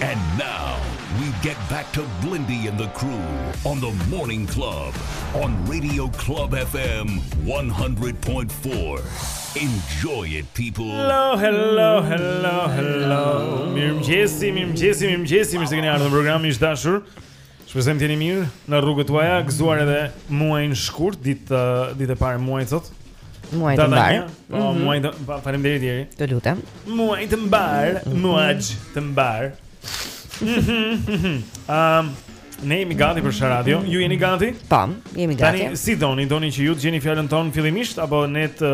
And now we get back to Blendi and the crew on the morning club on radio club fm 100.4 enjoy it people hello hello hello hello mirëmëngjesi mirëmëngjesi mirëmëngjesi mirë se keni ardhur në programin e dashur Shpresojmë të jeni mirë në rrugët tuaja, gëzuar edhe muajin shkurt, ditë ditë e parë e muajit sot. Muaj të mbarë. Po, mm -hmm. muaj të mbarë. Faleminderit deri. Të lutem. Muaj të mbarë, mm -hmm. muaj të mbarë. Ehm, um, ne jemi gati për Sharadio. Ju jeni gati? Po, po, jemi gati. Tani si doni, doni që ju të gjeni fjalën tonë fillimisht apo ne të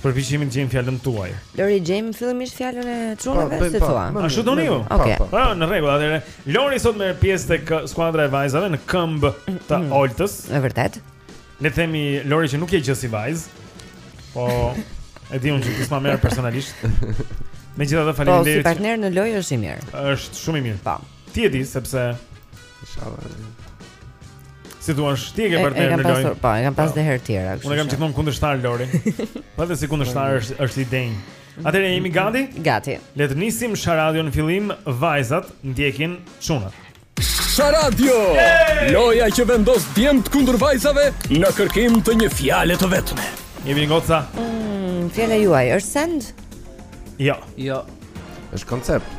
përpiqemi të gjejmë fjalën tuaj. Lori gjejmë fillimisht fjalën e çunave po, se po, thua. Po, Ashtu doni ju? Okej. Po, në rregull, atëherë Lori sot merr pjesë tek skuadra e vajzave në këmbë të mm. Oltës. Është vërtet. Le të themi Lori që nuk je gjë si vajzë. Po e di unë që ti s'ma merr personalisht. Megjithatë faleminderit. Po si partner në lojë është i mirë. Është shumë i mirë. Po. Ti e di sepse inshallah. Si thua, ti e ke partner në lojë? Po, e kam pas edhe herë të tjera, kështu. Unë e kam gjithmonë kundërshtar Lorin. Po edhe si kundërshtar është është i denjë. Atëherë jemi gati? Gati. Le të nisim Sharadion në fillim, vajzat ndjekin çunat. Sharadio, loja që vendos djemt kundër vajzave në kërkim të një fjale të vetme. Jepini goca. Mm, fjala juaj është send? Jo. Jo. Është koncept.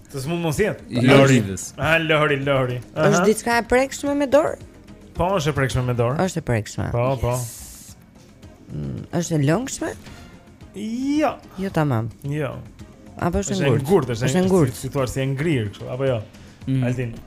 Të s'mund mos jetë. Lori. Ah, Lori, Lori. Është diçka e prekshme me dorë? Po, është e prekshme me dorë. Është e prekshme. Po, po. Mm, është e lëngshme? Jo. Jo tamam. Jo. Apo është e ngurtë? Është e ngurtë, është e ngurtë. Si thua si e ngrirë kështu, apo jo? Mm. Altin.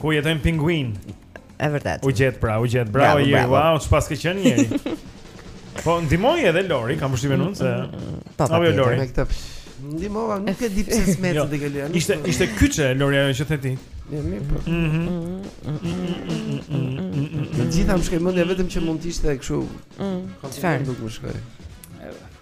Ku jetojnë pinguinët? E vërtetë. U gjet pra, u gjet. Bravo, bravo Jeri. Wow, çfarë ke qenë Jeri? po ndihmoi edhe Lori, kam përshtypjen unë se. Po, po, Lori. Me këtë ndihmova, nuk e di pse s'më le të kaloj. Ishte ishte kyçe Lori ajo që the ti. Jo, mirë. Po. Mhm. Në gjitha më shkoi mendja vetëm që mund të ishte kështu. Mm. Çfarë? Nuk më shkoi.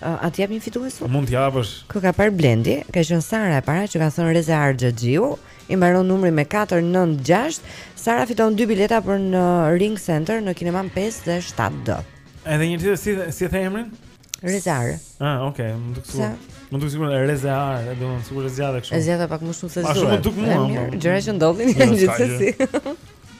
A të japim fitues? Mund të japësh. Kë ka parë Blendi? Ka qenë Sara e para që ka thënë Rezart Xhaxhiu, i mbaron numri me 496. Sara fiton dy bileta për në Ring Center në Kineman 5 dhe 7D. Edhe një tjetër si si the emrin? Rezart. Ah, okay, m'u duk sikur. M'u duk sikur Rezart, do të sikur e zgjate kështu. E zgjate pak më shumë se ç'duhet. Ashtu m'u duk mua. Gjëra që ndodhin gjithsesi.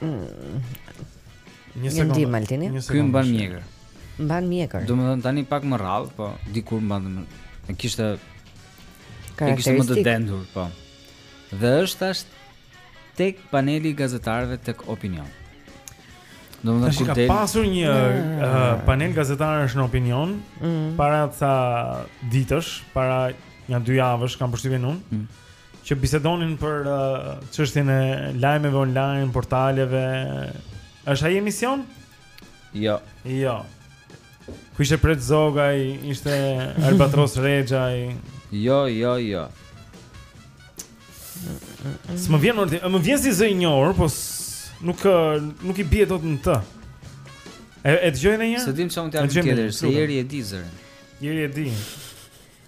Mm. Një sekondë. Një ndihmë Altini. Ky mban mjekër. Mban mjekër. Domethënë tani pak më rrallë, po dikur mbante më. E kishte Ka kishte më të dendur, po. Dhe është tash tek paneli i gazetarëve tek Opinion. Domethënë kur del. Ka pasur një mm. uh, panel gazetarësh në Opinion mm. para ca ditësh, para nja dy javësh kam përshtypjen unë. Mm. që bisedonin për çështjen uh, e lajmeve online, portaleve. Është ai emision? Jo. Jo. Ku ishte Preç Zogaj, ishte Albatros Rexhaj. Jo, jo, jo. S'më vjen më, më vjen si zë i njohur, po nuk nuk i bie dot në të. E e dëgjojmë dhe një? S'e di çfarë mund të jap tjetër, se Jeri e di zërin. Jeri e di.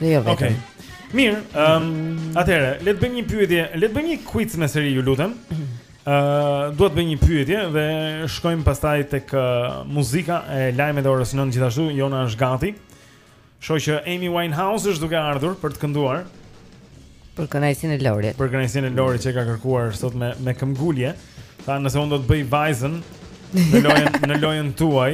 Dhe jo vetëm. Okej. Okay. Mirë, ëm um, atëherë, le të bëjmë një pyetje, le të bëjmë një quiz me seri, ju lutem. Ëh, mhm. uh, dua të bëj një pyetje dhe shkojmë pastaj tek uh, muzika e lajmeve të orës 9 gjithashtu, Jona është gati. Shoh që Amy Winehouse është duke ardhur për të kënduar. Për kënaqësinë e Lorit. Për kënaqësinë e Lorit që e ka kërkuar sot me me këmbgulje. Tha nëse unë do të bëj vajzën në lojën në lojën tuaj,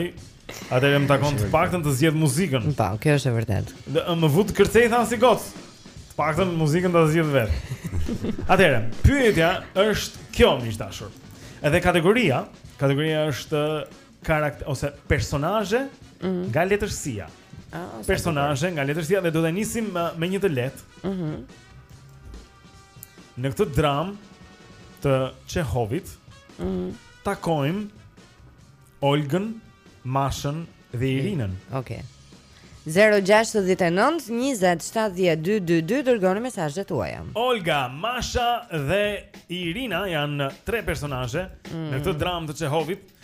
Atëherë më takon të paktën të zgjedh muzikën. Po, kjo është e vërtetë. Më vutë të kërcej tha si gocë. Të paktën muzikën ta zgjedh vetë. Atëherë, pyetja është kjo miq të dashur. Edhe kategoria, kategoria është karakter ose personazhe mm -hmm. nga letërsia. Ah, personazhe nga letërsia dhe do të nisim me, me një të lehtë. Mhm. Mm në këtë dramë të Çehovit, mhm, mm takojmë Olgën, Mashën dhe Irinën. Okej. Okay. 069 20 7222 Dërgoni mesazhet tuaja Olga, Masha dhe Irina Janë tre personazhe mm. Në këtë dramë të Çehovit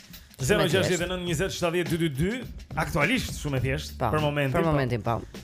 069 20 7222 Aktualisht shumë e thjeshtë po, Për momentin Për po. momentin, po, po.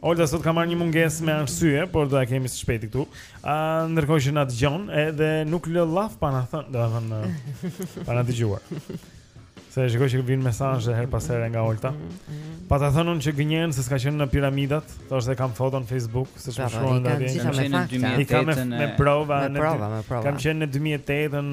Olta sot ka marrë një mungesë me arsye, por do ta kemi së shpejti këtu. Ë, uh, ndërkohë që na dëgjon, edhe nuk lë llaf pa na thënë, do të thënë, pa na dëgjuar. Se e shikoj që vijnë mesazhe her pas here nga Olta. Mm, mm, mm. Pa ta thënë unë që gënjen se s'ka qenë në piramidat, thoshte kam foton në Facebook, se çfarë shkruan atje. Kam qenë në 2008 me prova, me prova, me prova. Kam qenë në 2008-ën.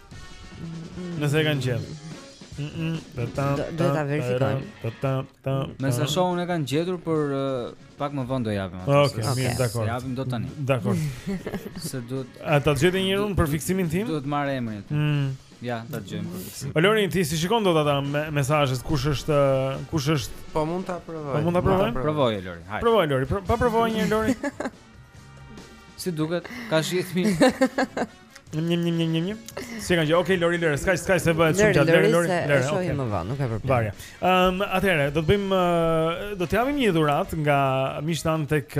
Nëse e kanë gjetur. Do ta verifikojmë. Ne shohim e kanë gjetur, por pak më vonë do japim atë. Okej, mirë, dakor. S'e japim dot tani. Dakor. Se duhet A ta gjej një për fiksimin tim? Duhet marr emrin. Mm. Ja, ta gjejmë për fiksim. O Lori, ti s'i shikon dot ato mesazhet kush është kush është? Po mund ta provoj. Po mund ta provoj. Provoje Lori. Hajde. Provoje Lori. Pa provoje një Lori. Si duket? Ka shije të mirë. Një një një një një. Si kanë gjë? Okej, Lori lëre, s'ka gjë s'ka gjë se bëhet shumë gjatë. Lori lëre, lëre. Okej. Shohim më vonë, nuk ka problem. Varja. Ehm, atëherë do të bëjmë do të japim një dhuratë nga miqtë tanë tek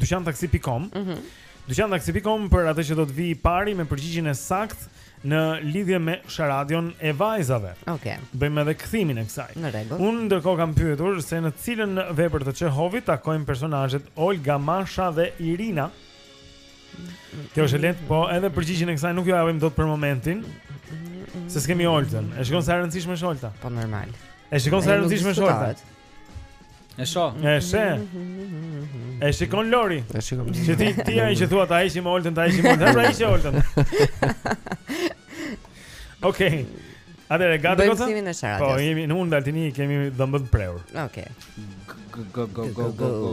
dyqantaksi.com. Mhm. Dyqantaksi.com për atë që do të vijë i pari me përgjigjen e saktë në lidhje me sharadën e vajzave. Okej. Okay. Bëjmë edhe kthimin e kësaj. Në rregull. Unë ndërkohë kam pyetur se në cilën vepër të Çehovit takojmë personazhet Olga Masha dhe Irina. Kjo është e lehtë, po edhe përgjigjen e kësaj nuk jua japim dot për momentin. Se s'kemi Oltën. E shikon sa e rëndësishme është Olta. Po normal. E shikon sa e rëndësishme është Olta. E shoh. E she. E shikon Lori. E shikon. Që ti je ai që thua ta heqim Oltën, ta heqim Oltën, pra hiqe Oltën. Okej. Atëherë gati goca. Bëjmë një sharadë. Po jemi ne, unë dhe Altini, kemi dhëmbët prerë. Okej. Go go go go go.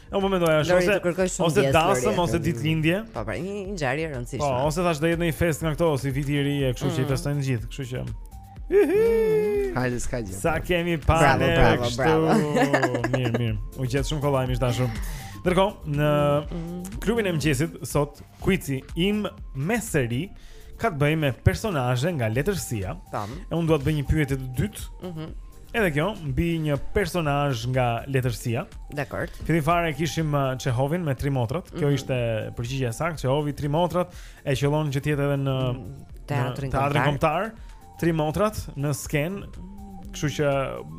Jo, po mendoja ashtu ose kërkoj shumë ose dasëm ose ditëlindje. Po pra, një ngjarje e rëndësishme. Po, ose thashë do jetë në një festë nga këto si viti i ri, e kështu që i mm. festojnë të gjithë, kështu që. Mm. Hajde s'ka gjë. Sa kemi pa. Bravo, bravo, bravo. Mirë, mirë. U gjet shumë kollaj m'ish dashur. Ndërkohë në klubin e mësuesit sot kuici im me seri ka të bëjë me personazhe nga letërsia. Tamam. E unë dua të bëj një pyetje të dytë. Mhm. Mm Edhe kjo mbi një personazh nga letërsia. Dakor. Fillim fare kishim uh, Çehovin me tri motrat. Kjo mm -hmm. ishte përgjigja e saktë, Çehovi tri motrat e qëllon që të jetë edhe në mm, teatrin kombëtar. Kombëtar, tri motrat në skenë. Kështu që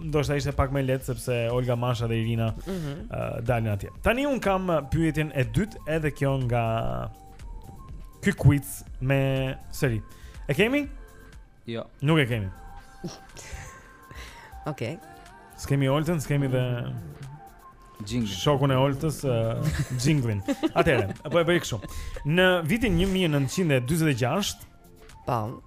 ndoshta ishte pak më e lehtë sepse Olga Masha dhe Irina mm -hmm. uh, dalin atje. Tani unë kam uh, pyetjen e dytë, edhe kjo nga ky kuic me seri. E kemi? Jo. Nuk e kemi. Okej. Okay. S'kemi Oltën, s'kemi dhe xhinglin. Shokun e Oltës, uh, xhinglin. Atëherë, po e bëj kështu. Në vitin 1926, pa. Po.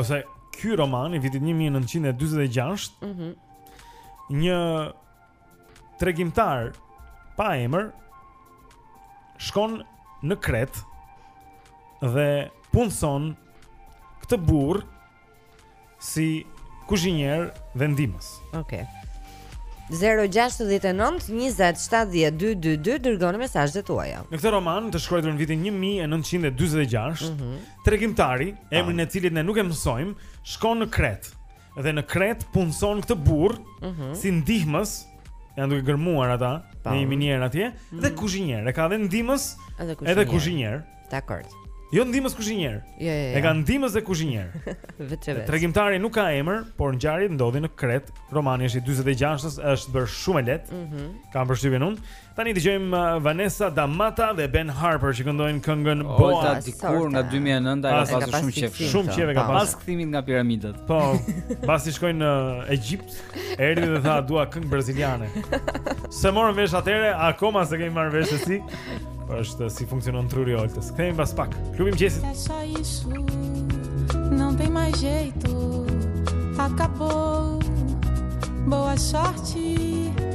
Ose ky roman i vitit 1926, mhm. Mm një tregimtar pa emër shkon në Kretë dhe punëson këtë burrë si kuzhinier dhe ndihmës. Okej. Okay. 0692070222 Dërgoni mesazhet tuaja Në këtë roman të shkrojtur në vitin 1946 mm -hmm. Tregimtari, emrin e cilit ne nuk e mësojmë Shkon në Kretë dhe në Kretë punëson këtë burrë mm -hmm. si ndihmës, janë duke gërmuar ata në një minierë atje mm -hmm. dhe mhm. kuzhinier. E ka dhe ndihmës edhe kuzhinier. Edhe kuzhinier. Dakord. Jo ndihmës kuzhinier. Jo, jo, jo. E ka ndihmës dhe kuzhinier. Vetë Tregimtari nuk ka emër, por ngjarjet ndodhin në Kretë. Romani është i 46-s, është bërë shumë e lehtë. Mm -hmm. Kam përshtypjen unë. Tani dëgjojmë uh, Vanessa da Mata dhe Ben Harper që këndojnë këngën Boa Olta dikur nga 2009 e ka pasë shumë qejf Shumë qejf e ka pasë Pas kthimit nga piramidët Po, pasi shkoi në uh, Egjipt Erdhi dhe tha dua këngë braziliane S'e morëm vesh atëherë, akoma s'e kemi marrë vesh se si Po është uh, si funksionon truri i Oltës Kthehemi pas pak, Klubi i Mëngjesit É só isso, não tem mais jeito Acabou, boa sorte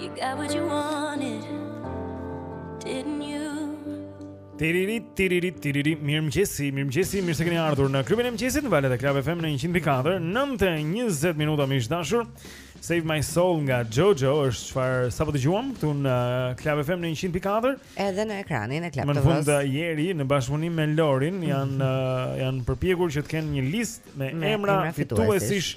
You got what you wanted Didn't you Tiriri, tiriri, tiriri, mirëmëngjesi, mirëmëngjesi, mirë se keni ardhur në klubin e mëngjesit në valët e Club FM në 100.4, 9.20 minuta miq të dashur, Save My Soul nga Jojo është çfarë sapo dëgjuam këtu në Club FM në 100.4. Edhe në ekranin e Club TV. Në fund Jeri në bashkëpunim me Lorin janë mhm. uh, janë përpjekur që të kenë një listë me, me emra fituesish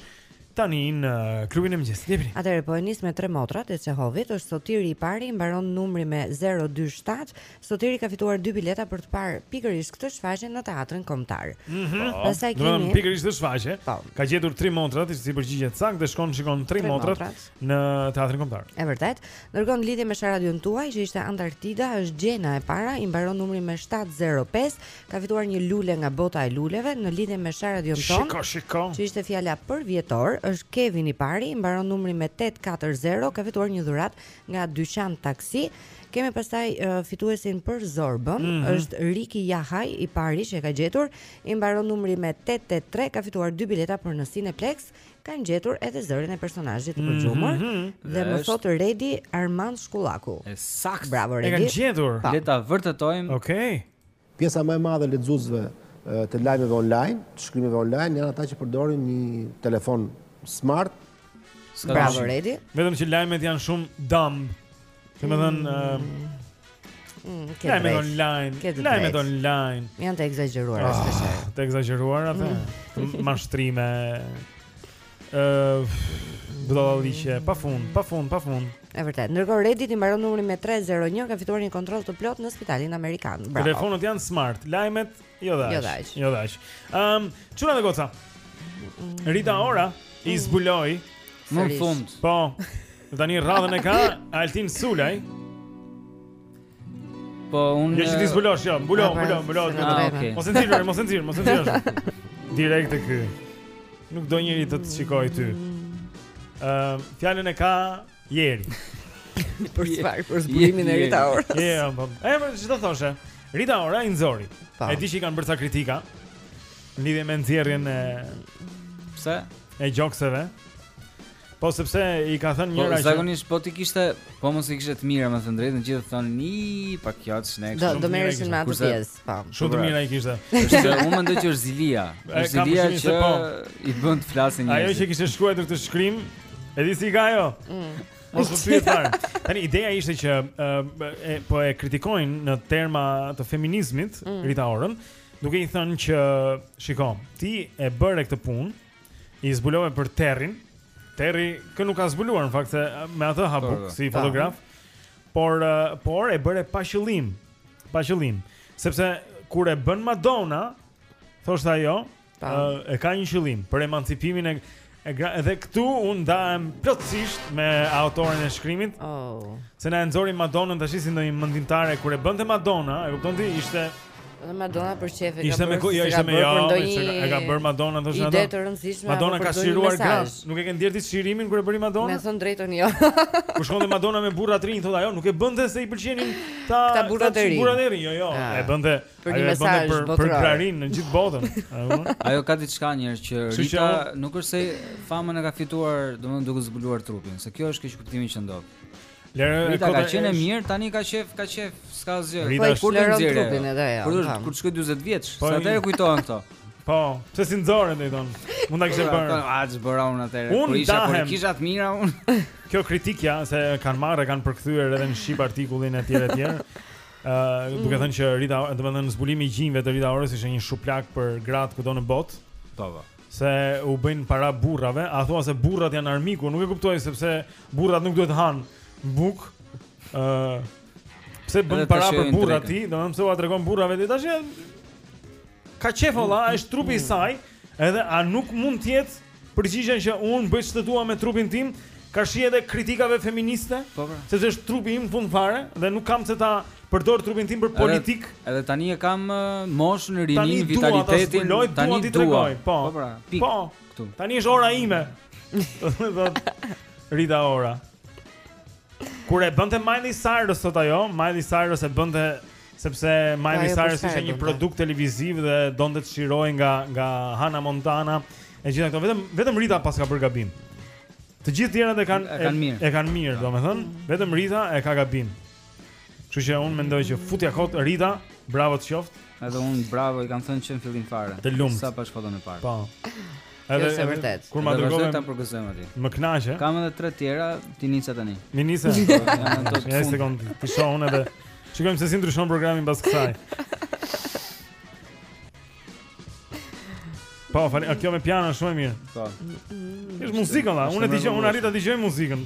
Tani në klubin e mëngjesit jemi. Atëherë po e nis me tre motrat e Çehovit, është Sotiri i pari, i mbaron numri me 027. Sotiri ka fituar dy bileta për të parë pikërisht këtë shfaqje në Teatrin Kombëtar. Mhm. Po, Pastaj do të kemi pikërisht këtë shfaqje. Po. Ka gjetur tri motrat, si përgjigje të saktë dhe shkon shikon tri Tre motrat motrat. në Teatrin Kombëtar. E vërtetë. Ndërkohë në lidhje me sharadion tuaj që ishte Antarktida, është Gjena e para, i mbaron numri me 705. Ka fituar një lule nga bota e luleve në lidhje me sharadion tonë. Shiko, shiko. Që ishte fjala përvjetor, është Kevin i pari, i mbaron numri me 840, ka fituar një dhuratë nga Dyqan Taxi. Kemi pastaj uh, fituesin për Zorbën, mm -hmm. është Riki Jahaj i pari që e ka gjetur, i mbaron numri me 883, ka fituar dy bileta për në Cineplex, kanë gjetur edhe zërin e personazhit të përgjumur mm -hmm. dhe më sot Redi Armand Shkullaku. E saktë. Bravo Redi. E kanë gjetur. Le ta vërtetojmë. Okej. Okay. Pjesa më e madhe e lexuesve të lajmeve online, të shkrimeve online janë ata që përdorin një telefon smart. Bravo Redi. Vetëm që lajmet janë shumë dumb. Domethënë mm. uh, Mm, lajmet online, lajmet online. Janë të ekzagjeruara ah, speciale. Të ekzagjeruara atë. Mm. Mashtrime. Budalliqe, pa fund, pa fund, pa fund. Është vërtet. Ndërkohë Redi i mbaron numri me 301, ka fituar një kontroll të plotë në spitalin amerikan. Bravo. Telefonët janë smart, lajmet jo dash. Jo dash. Jo dash. Ehm, um, çuna dhe goca. Rita Ora i zbuloi më në fund. Po. Tani radhën e ka Altin Sulaj. Po unë Jo që t'i zbulosh, jo, mbulo, mbulo, mbulo Mos e nxirr, mos e nxirr, mos e nxirr Direkt e ky Nuk do njeri të të shikojë ty uh, Fjalën e ka Jeri Për çfarë, për zbulimin e Rita Ora Je, jo, po. e, po, që të thoshe Rita Ora i nxori E di që i kanë bërë ca kritika Në lidhje me nxjerrjen e Pse? E gjokseve Po sepse i ka thënë po, njëra që zakonisht po t'i kishte, po mos i kishte të mira me thënë të drejtën, gjithë thonë i pa kjo të shnek. Do do merresin me atë pjesë, po. Shumë të mira i kishte. Kishte unë mendoj që është zilia. Është zilia që po. i bën të flasin njerëz. Ajo që kishte shkruar këtë shkrim, e di si i ka ajo. Mm. Mos u thye fare. Tani ideja ishte që e, po e kritikojnë në terma të feminizmit mm. Rita Orën, duke i thënë që shiko, ti e bëre këtë punë i zbulove për Terrin. Terri kë s' ka zbuluar në fakt se me atë ha bukë si fotograf. Por por e bëre pa qëllim. Pa qëllim, sepse kur e bën Madonna, thoshte ajo, e ka një qëllim për emancipimin e E gra, edhe këtu unë ndahem plotësisht me autoren e shkrimit. Oh. Se na e nxori Madonnën tashi si ndonjë mendimtare kur e bënte Madonna, e kupton ti, ishte Dhe Madonna për qejf e ka bërë. Ishte jo, ishte me jo, e ka bërë Madonna thoshin ato. Ide të rëndësishme. Madonna ka çliruar gratë. Nuk e ke ndjerë ti çlirimin kur e bëri Madonna? Me thënë të drejtën jo. Kur shkonte Madonna me burra të rinj thotë ajo, nuk e bënte se i pëlqenin ta ta burra të rinj. Burra të rinj, jo, jo. Ah. E bënte për një mesazh për për gratë në gjithë botën. Ajo ka diçka njerëz që Rita nuk është se famën e ka fituar, domethënë duke zbuluar trupin, se kjo është keqkuptimi që ndodh. Rita ka qenë mirë, tani ka qejf, ka qejf, s'ka asgjë. Po kur të nxjerrë trupin edhe ajo. Kur është kur shkon 40 vjeç, po, se atëherë kujtohen këto. Po, pse s'i nxore, i thonë? Mund ta kishte bërë. A ç'bëra unë atëherë? Kur isha kur i kisha të mira unë. Kjo kritikja se e kanë marrë, kanë përkthyer edhe në shqip artikullin etj etj. Ëh, uh, duke thënë që Rita, domethënë zbulimi i gjinjve të Rita Orës ishte një shuplakë për gratë kudo në botë. Po, po. se u bëjnë para burrave, a thua se burrat janë armiku, nuk e kuptoj sepse burrat nuk duhet të hanë bukë. ë uh, Pse bën para për burrat ti, domethënë pse ua tregon burrave ti tash? Ka qejf vallai, është trupi i mm. saj, edhe a nuk mund të jetë përgjigje që unë bëj ç'të dua me trupin tim, karshi edhe kritikave feministe, po, po. sepse është trupi im në fund fare dhe nuk kam pse ta Përdor trupin tim për politikë. Edhe, edhe tani e kam moshën, rininë, vitalitetin, tani dua. Tani dua, po. Po, pra, pik, po. Këtu. Tani është ora ime. Do Rita Ora. Kur e bënte Miley Cyrus sot ajo, Miley Cyrus e bënte sepse Miley po, Cyrus ishte një produkt televiziv dhe donte të çlirohej nga nga Hannah Montana. Të gjitha këto vetëm vetëm Rita paska bërë gabim. Të gjithë tjerat e kanë e kanë mirë, e kanë mirë, domethënë, vetëm Rita e ka gabim. Kështu që unë mendoj që futja kot Rita, bravo të qoftë. Edhe unë bravo i kam thënë që në fillim fare. Të lumtë. Sa pashë foton e parë. Po. Edhe është vërtet. Kur ma dërgove ta përgëzojmë atë. Më kënaqe. Kam edhe tre tjera, t'i nis tani. M'i nis. Ja një sekondë, t'i shoh unë edhe. Shikojmë se si ndryshon programi mbas kësaj. Po, fani, a kjo me piano është shumë e mirë. Po. Është muzikën, unë e dëgjoj, unë arrita të dëgjoj muzikën.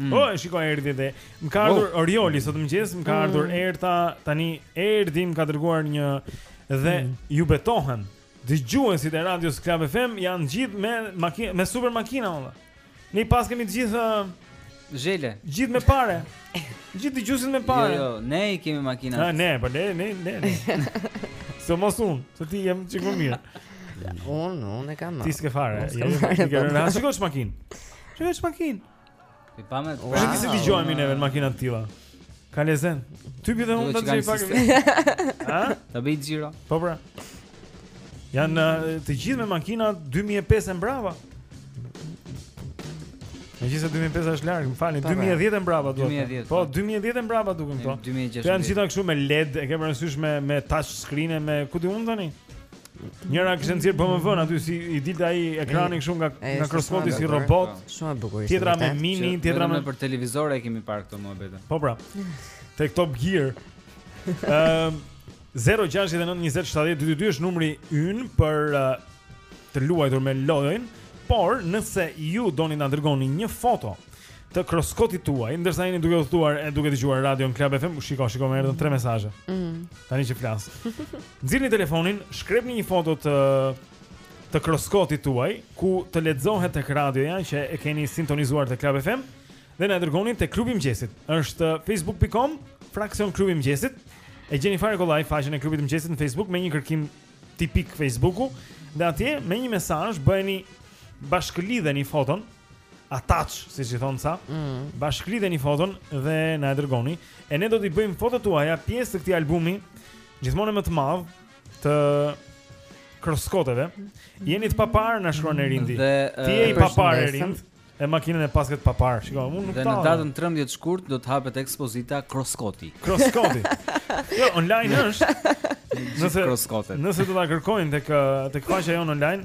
Mm. Oh, e shikoj Erdi dhe më ka ardhur oh. Orioli sot mëngjes, më ka mm. ardhur Erta, tani Erdi më ka dërguar një dhe mm. ju betohem. Dëgjuesit e radios Club FM janë gjithë me makina, me super makina valla. Ne paskemi të gjithë zhele. Gjithë me pare. Gjithë dëgjuesit me pare. Jo, jo, ne i kemi makinat. Ah, ne, po ne, ne, ne. ne. Se mos unë, se ti je një çik më mirë Unë, unë e kam Ti s'ke fare, jem që ke rëna Shiko ç'makinë Shiko ç'makinë I pa me të Shëti se dëgjojmë edhe neve në makina të tilla Ka lezet Ty pjë dhe mund të të gjej pak Ha? Të bëjë xhiro Po pra Janë uh, të gjithë me makina 2005 e mbrapa Megjithëse 2005 është larg, më falni, 2010 e mbrapa duken 2010, Po, 2010 po. e mbrapa duken këto Të janë gjitha kështu me LED, e ke parasysh me, me touch screen e me, ku di unë të një? Njëra kishte nxjerrë BMW-në aty si i dilte ai ekrani kështu nga nga kruskoti si robot. Po. Shumë e bukur. Tjetra me mini, tjetra me vetëm nëpër televizorë i kemi parë këto muhabete. Po pra. Tek Top Gear. Ëm 0692070222 është numri ynë për uh, të luajtur me lojën, por nëse ju doni të na dërgoni një foto të kruskotit tuaj, ndërsa jeni duke udhëtuar e duke dëgjuar radion Club FM, shiko, shiko më erdhën tre mesazhe. Mm. Tani që flas. Nxirrni telefonin, shkrepni një foto të të kruskotit tuaj ku të lexohet tek radioja që e keni sintonizuar te Club FM dhe na dërgoni te klubi i mëngjesit. Është facebook.com fraksion klubi i mëngjesit. E gjeni fare kollaj faqen e klubit të mëngjesit në Facebook me një kërkim tipik Facebooku dhe atje me një mesazh bëjeni bashkëlidhni foton. Mm attach, siç i thonë ca. Mm. Bashkëngjiteni foton dhe na e dërgoni e ne do t'i bëjmë fotot tuaja pjesë të këtij albumi gjithmonë më të madh të kroskoteve. Jeni të paparë na shkruan Erindi. Ti je i paparë Erind. E makinën e paske të paparë. Shiko, unë nuk ta. Në datën 13 shkurt do të hapet ekspozita Kroskoti. Kroskoti. Jo, online është. Nëse Kroskotet. Nëse do ta kërkojnë tek tek faqja jonë online,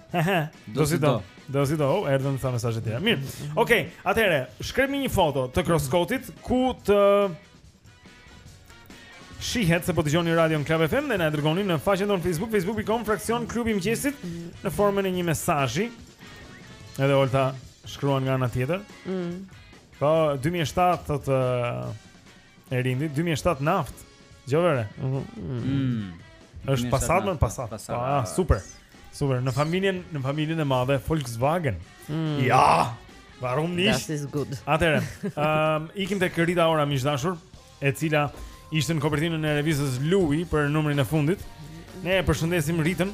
Hehe, do si do. Do si do, oh, erdhën ca mesazhe të tjera. Mirë. Okej, okay, atëherë, shkrepni një foto të kroskotit ku të shihet se po dëgjoni Radio Club FM dhe na e dërgoni në faqen tonë Facebook, facebook.com fraksion klubi i mëngjesit në formën e një mesazhi. Edhe Olta shkruan nga ana tjetër. Mm. Po 2007 thotë Erindi 2007 naftë. Gjovere. Mhm. Mm. Është Passat more Passat. Ah, super. Super. Në familjen, në familjen e madhe Volkswagen. Mm. Ja. Warum nicht. Das ist gut. Atëherë, ehm, um, ikim tek Rita Ora miq të dashur, e cila ishte në kopertinën e revistës Lui për numrin e fundit. Ne e përshëndesim Ritën.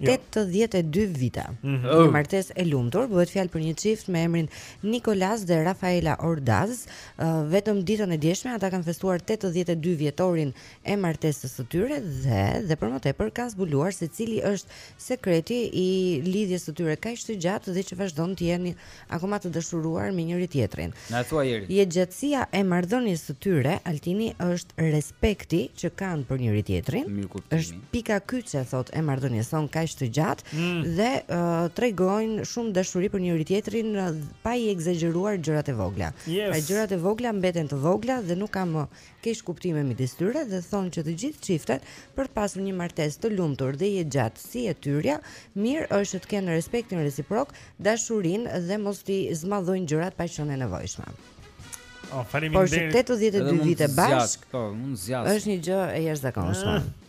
82 vite. Mm -hmm. Një martesë e lumtur, bëhet fjalë për një çift me emrin Nikolas dhe Rafaela Ordaz. Uh, vetëm ditën e djeshme ata kanë festuar 82 vjetorin e martesës së tyre dhe dhe për më tepër kanë zbuluar se cili është sekreti i lidhjes së tyre kaq të gjatë dhe që vazhdon të jenë akoma të dashuruar me njëri tjetrin. Na e thuaj Jeri. Jetëgjatësia e marrëdhënies së tyre, Altini është respekti që kanë për njëri tjetrin. Është pika kyçe thotë e marrëdhënies sonë kaq të gjatë mm. dhe uh, tregojnë shumë dashuri për njëri tjetrin pa i ekzagjeruar gjërat e vogla. Yes. Pra gjërat e vogla mbeten të vogla dhe nuk ka më keqkuptime midis tyre dhe thonë që të gjithë çiftet për të pasur një martesë të lumtur dhe jetëgjatë si e tyrja, mirë është që të kenë respektin reciprok, dashurinë dhe mos t'i zmadhojnë gjërat pa qenë e nevojshme. Oh, Por që 82 vite bashkë, po, është një gjë e jashtëzakonshme. Ah.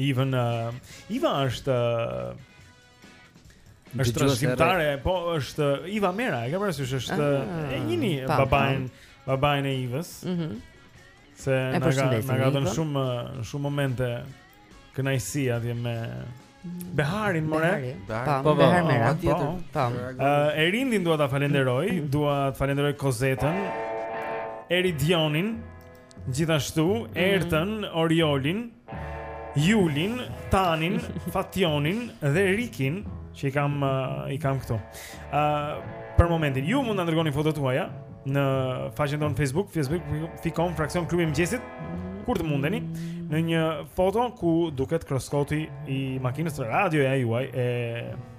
Ivën uh, Iva është uh, është trashëgimtare, po është Iva Mera, e ke parasysh është ah, e njihni babain, babain e Ivës. Mhm. Mm se na ka na ka dhënë shumë shumë momente kënaqësi atje me Beharin more. Behar po, po, po, Mera tjetër. Po. Ë Erindin dua ta falenderoj, dua të falenderoj Kozetën. Eridionin Gjithashtu, mm. Ertën, Oriolin, Julin, Tanin, Fationin dhe Rikin, që i kam uh, i kam këtu. Ë uh, për momentin, ju mund të dërgoni fotot tuaja në faqen tonë Facebook, facebook.com fraksion klubi i mëngjesit, kur të mundeni, në një foto ku duket kroskoti i makinës dhe radioja e juaj e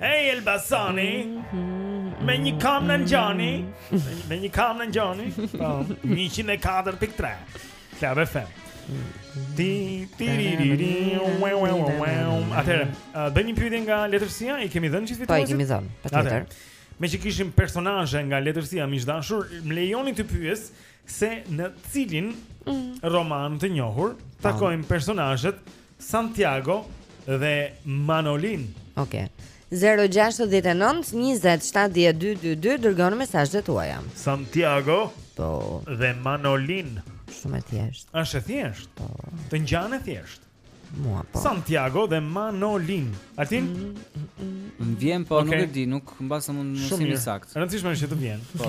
Ej Elbasani Me një këmbë ngjani Me një këmbë ngjani 104.3 Club FM Ti ti ri ri ri Uem uem uem Atëherë Dhe një pyetje nga letërsia I kemi dhënë gjithë fituesit? Pa po, i kemi dhënë Patjetër Meqë kishim personazhe nga letërsia miq të dashur Më lejoni t'ju pyes Se në cilin mm. Roman të njohur Takojmë personazhet Santiago dhe Manolin. Okej. Okay. 069 20 70 222 dërgoni mesazhet tuaja. Santiago. Po. Dhe Manolin. Shumë e thjeshtë. Është e thjeshtë. Po. Të ngjan e thjeshtë. Mua po. Santiago dhe Manolin. Altin? Më vjen po okay. nuk e di, nuk mbase mund të mos jem i saktë. Rëndësishme është që të vjen. Po.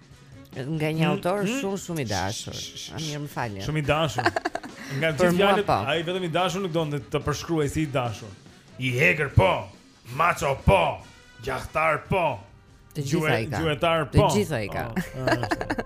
Nga një mm, autor mm. shumë shumë i dashur. A mirë më falni. Shumë i dashur. Nga gjithë fjalët, po. ai vetëm i dashur nuk donte të përshkruhej si i dashur. I egër po, maço po, gjahtar po. Të gjitha i ka. Gjuetar po. Të gjitha i ka. Oh,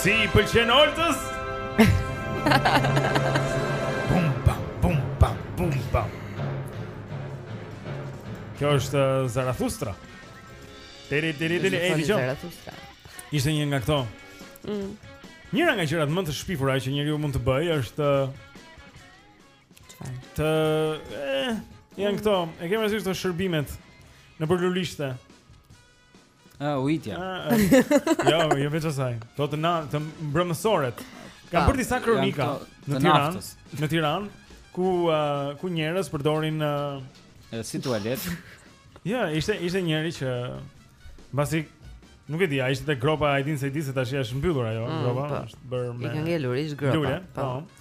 Si i pëlqen Oltës? bum bam bum bam bum bam. Kjo është uh, Zarathustra. Tiri tiri tiri e dëgjoj. Zarathustra. Ishte një nga këto. Mm. Njëra nga gjërat më të shpifura që njeriu mund të bëjë është çfarë? Të eh, janë këto, e ke parë ndërsisht këto shërbimet nëpër lulishte. Ah, ujitja. Jo, jo veç asaj. Domethënë të mbrëmësoret. Ka bërë disa kronika në Tiranë, në Tiranë, ku uh, ku njerëz përdorin uh, si tualet. Jo, ishte ishte njëri që mbasi nuk e di, ai ishte te gropa e Hajdin Sejdisë se tash është mbyllur ajo mm, gropa, po. është bërë me. I ka ngelur ish gropa. Lule, po. po.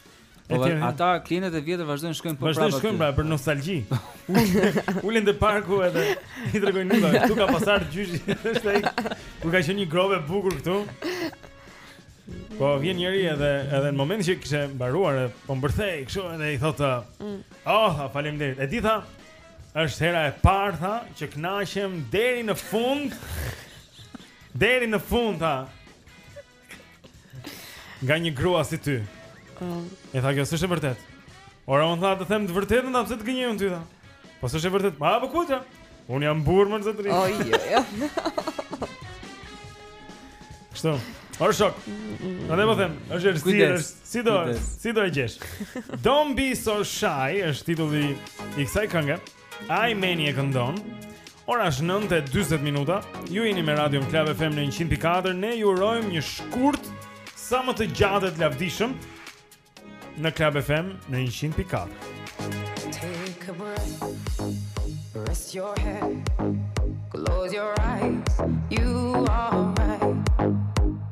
Po ata klientët e vjetër vazhdojnë shkojnë po prapë. Vazhdojnë shkojnë prapë për nostalgji. Ulen te parku edhe i tregojnë nipave. Ktu ka pasur gjyshi. Është ai. Ku ka qenë një gropë e bukur këtu. Po vjen njëri edhe edhe në momentin që kishte mbaruar edhe po mbërthej kështu edhe i thotë mm. oh faleminderit e di tha është hera e parë tha që kënaqem deri në fund deri në fund tha Nga një grua si ty. Oh. I tha kjo s'është e vërtet. Ore unë tha të them të vërtetën, tha pse të gënjej unë ty tha. Po s'është e vërtet. More po kupto? Unë jam burrë mor zotëri. Oj, jo, jo. Kështu. Ore shok. Domethënë, është errësirë, është si do, si do e gjesh. Don't be so shy, është titulli i kësaj kënge. Ai meni e këndon. Ora është 9:40 minuta. Ju jeni me Radio Club FM në 104. Ne ju urojmë një shkurt sa më të gjatë të lavdishëm në Club FM në 104. Rest your head Close your eyes You are mine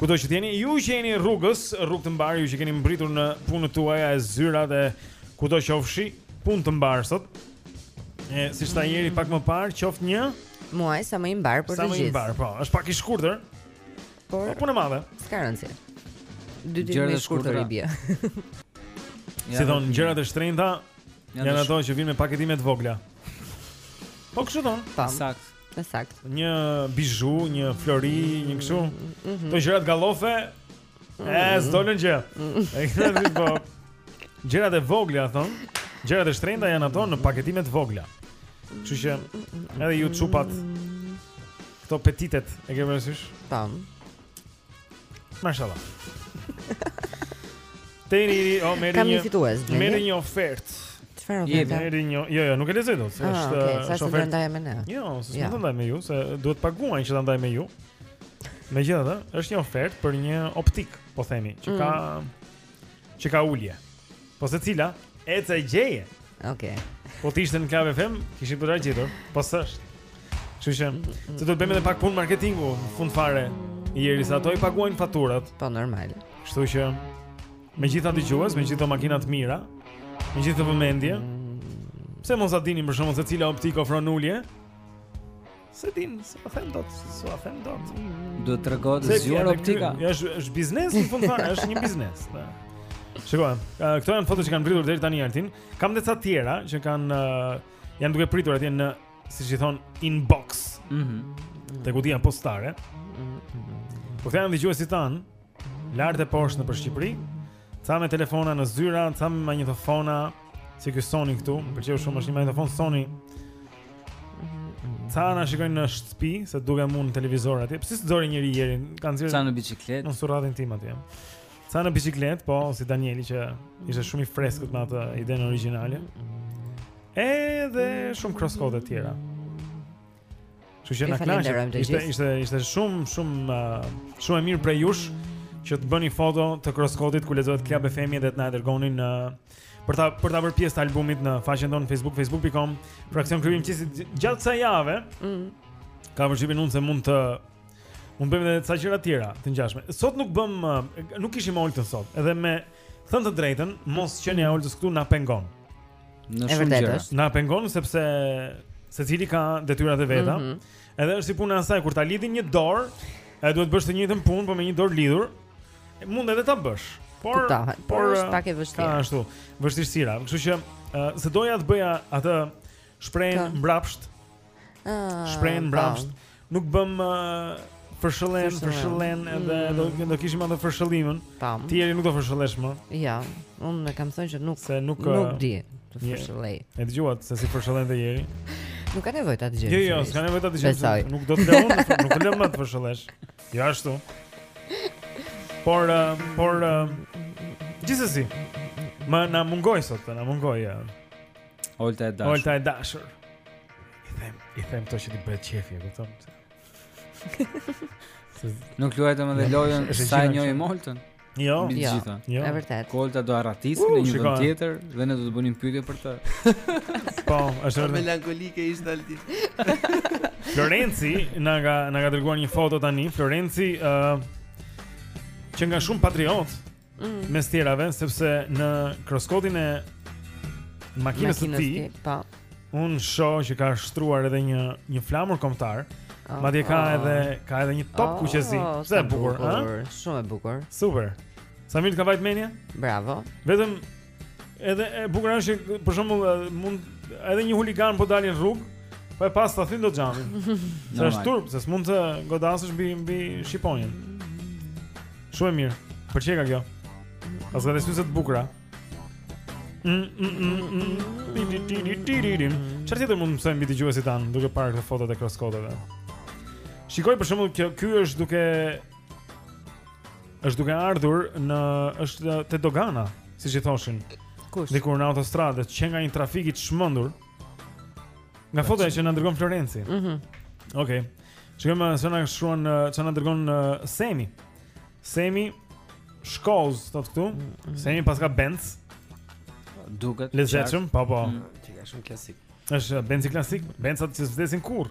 Kudo që të jeni, ju që jeni rrugës, rrugë të mbarë, ju që keni mbërritur në punët tuaja e zyra dhe kudo qofshi, punë të mbarë sot. E, siç tha Jeri pak më parë, qoftë një... Muaj, sa më i mbarë për të gjithë. Sa më i mbarë, po, është pak i shkurtër, por, po punë madhe. S'ka rëndësi. Dy ditë më shkurtër i bie. si thonë, gjërat e shtrenjta, janë ato që vijnë me paketime të vogla. Po kështu thonë. Sakt. E sakt. Një bizhu, një flori, një kështu. Mm, mm, mm. Këto gjërat gallofe. Mm. E s'dolën gjë. Ai thënë po. Gjërat e vogla thonë. Gjërat e shtrenjta janë ato në paketime të vogla. Kështu që edhe ju çupat këto petitet e ke parasysh? Tam. Mashallah. Teni i o merri një. Kam një fitues. Merri një ofertë. Çfarë ofertë? Merri një. Jo, jo, nuk e lezoj dot, ah, është okay. Sa ofertë. S'e ndan me ne? Jo, s'mund ta ndaj me ju, se duhet të paguajnë që ta ndaj me ju. Megjithatë, është një ofertë për një optik, po themi, që mm. ka që ka ulje. Po se cila? Ec e gjeje. Okej. Okay. Po të ishte në Club FM, kishim për ta gjetur. Po s'është. Kështu që se do të bëjmë edhe pak punë marketingu në fund fare. Deri sa ato i paguajnë faturat. Po normal. Kështu që me gjithë ata dëgjues, me gjithë ato makina të mira, me gjithë këtë vëmendje. Pse mos ta dinim për shembull se cila optikë ofron ulje? S'e di, s'po e them dot, s'po e them dot. Do të tregohet e zgjuar optika. Është është biznes në fund fare, është një biznes. Po. Shiko, këto janë fotot që kanë mbërritur deri tani Altin. Kam dhe ca të tjera që kanë janë duke pritur atje në siç i thon inbox. Mhm. Mm Te kutia postare. Mm -hmm. Po këta janë dëgjuesit tanë, Lart e poshtë nëpër Shqipëri Ca me telefona në zyra Ca me magnetofona Si kjo Sony këtu Më pëlqeu shumë është një magnetofon Sony Ca na shikojnë në shtëpi Se dukem unë në televizor atje Pësi së dori njëri jeri kanë zirë, Ca në biciklet Në surratin tim atje Ca në biciklet Po si Danieli që Ishte shumë i freskët me atë idenë originale Edhe shumë kroskote të tjera Kështu që na kënaqet. Ishte ishte ishte shumë shumë uh, shumë e mirë prej jush që të bëni foto të kroskotit ku lexohet Club FM-i dhe të na e dërgonit për ta për ta bërë pjesë të albumit në faqen tonë Facebook facebook.com fraksion Club FM gjatë kësaj jave. Mm. Kam përshtypjen unë se mund të mund bëjmë edhe ca gjëra të tjera të ngjashme. Sot nuk bëmë uh, nuk kishim Oltën sot, edhe me Thënë të drejtën, mos qenia e Oltës këtu na pengon. Në shumë gjëra. Na pengon sepse secili ka detyrat e veta. Mm -hmm. Edhe është si puna e asaj kur ta lidhin një dorë, duhet të bësh të njëjtën punë, por me një dorë lidhur. Mund edhe ta bësh. Por Kuptahet, por është eh, pak e vështirë. Ka ashtu, vështirësira. Kështu që uh, s'e doja të bëja atë shprehjen mbrapsht Shprehjen mbrapsht. Nuk bëmë fërshëllen, fërshëllen edhe mm. do do kishim atë fërshëllimën. Tieri nuk do fërshëllesh më. Jo, unë e kam thënë që nuk se nuk nuk di të fërshëllej. E dëgjuat se si fërshëllen Tieri. Nuk ka nevojë ta dëgjoj. Jo, jo, s'ka nevojë ta dëgjoj. Nuk do të lë unë, nuk lë më të fërshëllesh. Jo ashtu. Por eh, por eh, gjithsesi. Ma na mungoi sot, na mungoi. Eh. Olta e dashur. Olta e dashur. I them, i them këto që t'i bëhet qefi, e kupton? Nuk luajtëm edhe lojën sa e njohim Oltën. Jo, jo, jo. E vërtetë. Që Olta do arratisej në një vend tjetër dhe ne do të bënim pyetje për të. Po, është e vërtetë. Melankolike ishte Alti. Florenci na ka na ka dërguar një foto tani. Florenci ë uh, qenka shumë patriot. Mm. Mes të tjerave, sepse në kroskotin e makinës së tij, po. Unë shoh që ka shtruar edhe një një flamur kombëtar. Oh, Madje ka oh. edhe ka edhe një top oh, kuqezi. Sa e bukur, ëh? Shumë e bukur. Super. Sa mirë ka vajt mendja? Bravo. Vetëm Edhe e bukur është që për shembull mund edhe një huligan po doli në rrugë, po s'ka për ta thyer dot xhamin. Se është turp, se s'mund të godasësh mbi mbi shqiponjën. Shumë mirë. Më pëlqeka kjo. Paska dhe syze të bukura. Çfarë do mund të mësojmë mbi dëgjuesit tanë duke parë këto fotot e kroskoteve? Shikoj për shembull që ky është duke është duke ardhur në është te dogana, siç i thoshin. Kush? Dikur në autostradë qenka një trafik i çmendur. Nga fotoja që na dërgon Florenci. Mhm. Mm Okej. Okay. Shikojmë se na shkruan ça na dërgon Semi. Semi Shkoz, thotë këtu. Mm -hmm. Semi paska Benz. Duket. Lezetshëm, po po. Mm, Ti je shumë klasik. Është Benz klasik, Benz ata që s'vdesin kurrë.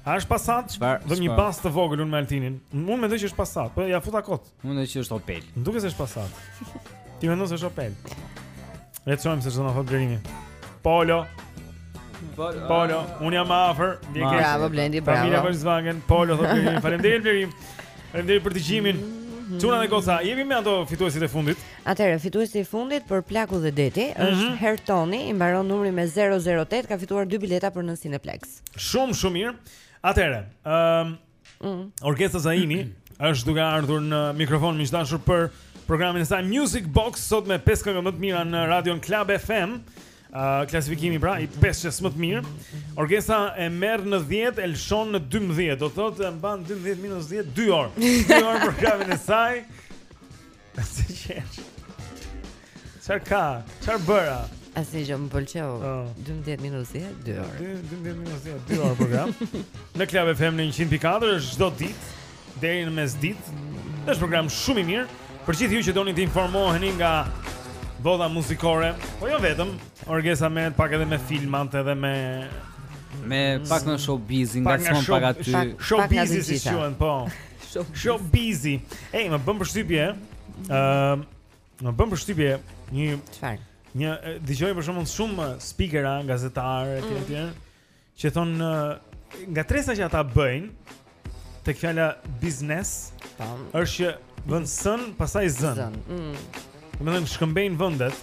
A është Passat? Çfarë? Vëm një bast të vogël unë me Altinin. Unë mendoj që është Passat, po ja futa kot. Unë mendoj që është Opel. Më duket se është Passat. Ti mendon se është Opel? Le të shohim se ç'do na thotë Blendi. Polo. Polo. Polo, unë jam afër. Bravo Blendi, bravo. Familja Volkswagen, Polo thotë Blendi. Faleminderit Blendi. Faleminderit për dëgjimin. Çuna dhe goca, jemi me ato fituesit e fundit. Atëherë, fituesi i fundit për Plaku dhe Deti mm -hmm. është Hertoni, i mbaron numri me 008, ka fituar dy bileta për në Cineplex. Shumë shumë mirë. Atëherë, ëm um, mm. Orgesa Zaimi është duke ardhur në mikrofon miq të dashur për programin e saj Music Box sot me pesë këngë më të mira në Radio Club FM. Uh, klasifikimi pra i pesëshes më të mirë. Orgesa e merr në 10, e lëshon në 12. Domethënë 12 minus 10, 2 orë. 2 orë për programin e saj. Pse qesh Çfarë ka, çfarë bëra Asgjë më pëlqeu oh. Po. 12 minus 10, 2 orë 12 minus 10, 2 orë program Në Club FM në 100.4 është çdo ditë Deri në mesditë është program shumë i mirë Për gjithë ju që doni të informoheni nga bota muzikore Po jo vetëm Orgesa merret pak edhe me filmat edhe me Me pak në showbiz Ngacmon pak aty Showbizi si quhet po Showbizi. Ej, më bën përshtypje. Ëm, më bën përshtypje një çfarë? Një dëgjoj për shembull shumë spikera, gazetarë etj etj mm. që thonë ngatërresa që ata bëjnë tek fjala biznes, po. është që vënë sën, pastaj zën. Zën. Mm. Domethënë shkëmbejnë vendet.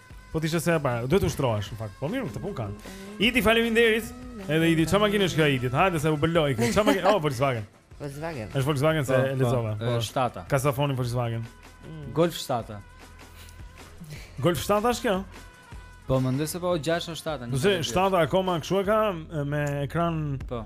Po ti së pari, duhet të ushtrohesh në fakt. Po mirë, këtë punë kanë. Idi faleminderit. Edhe Idi, çfarë makinë është kjo Idi? Hajde se u bllokua. Çfarë makinë? Oh, Volkswagen. Volkswagen. Është Volkswagen se po, e lexova. Po, është shtata. Pasha Zotin Volkswagen. Mm. Golf shtata. Golf shtata është kjo? Po mendoj se po 6 ose 7. Nëse është shtata akoma kshu e ka me ekran po.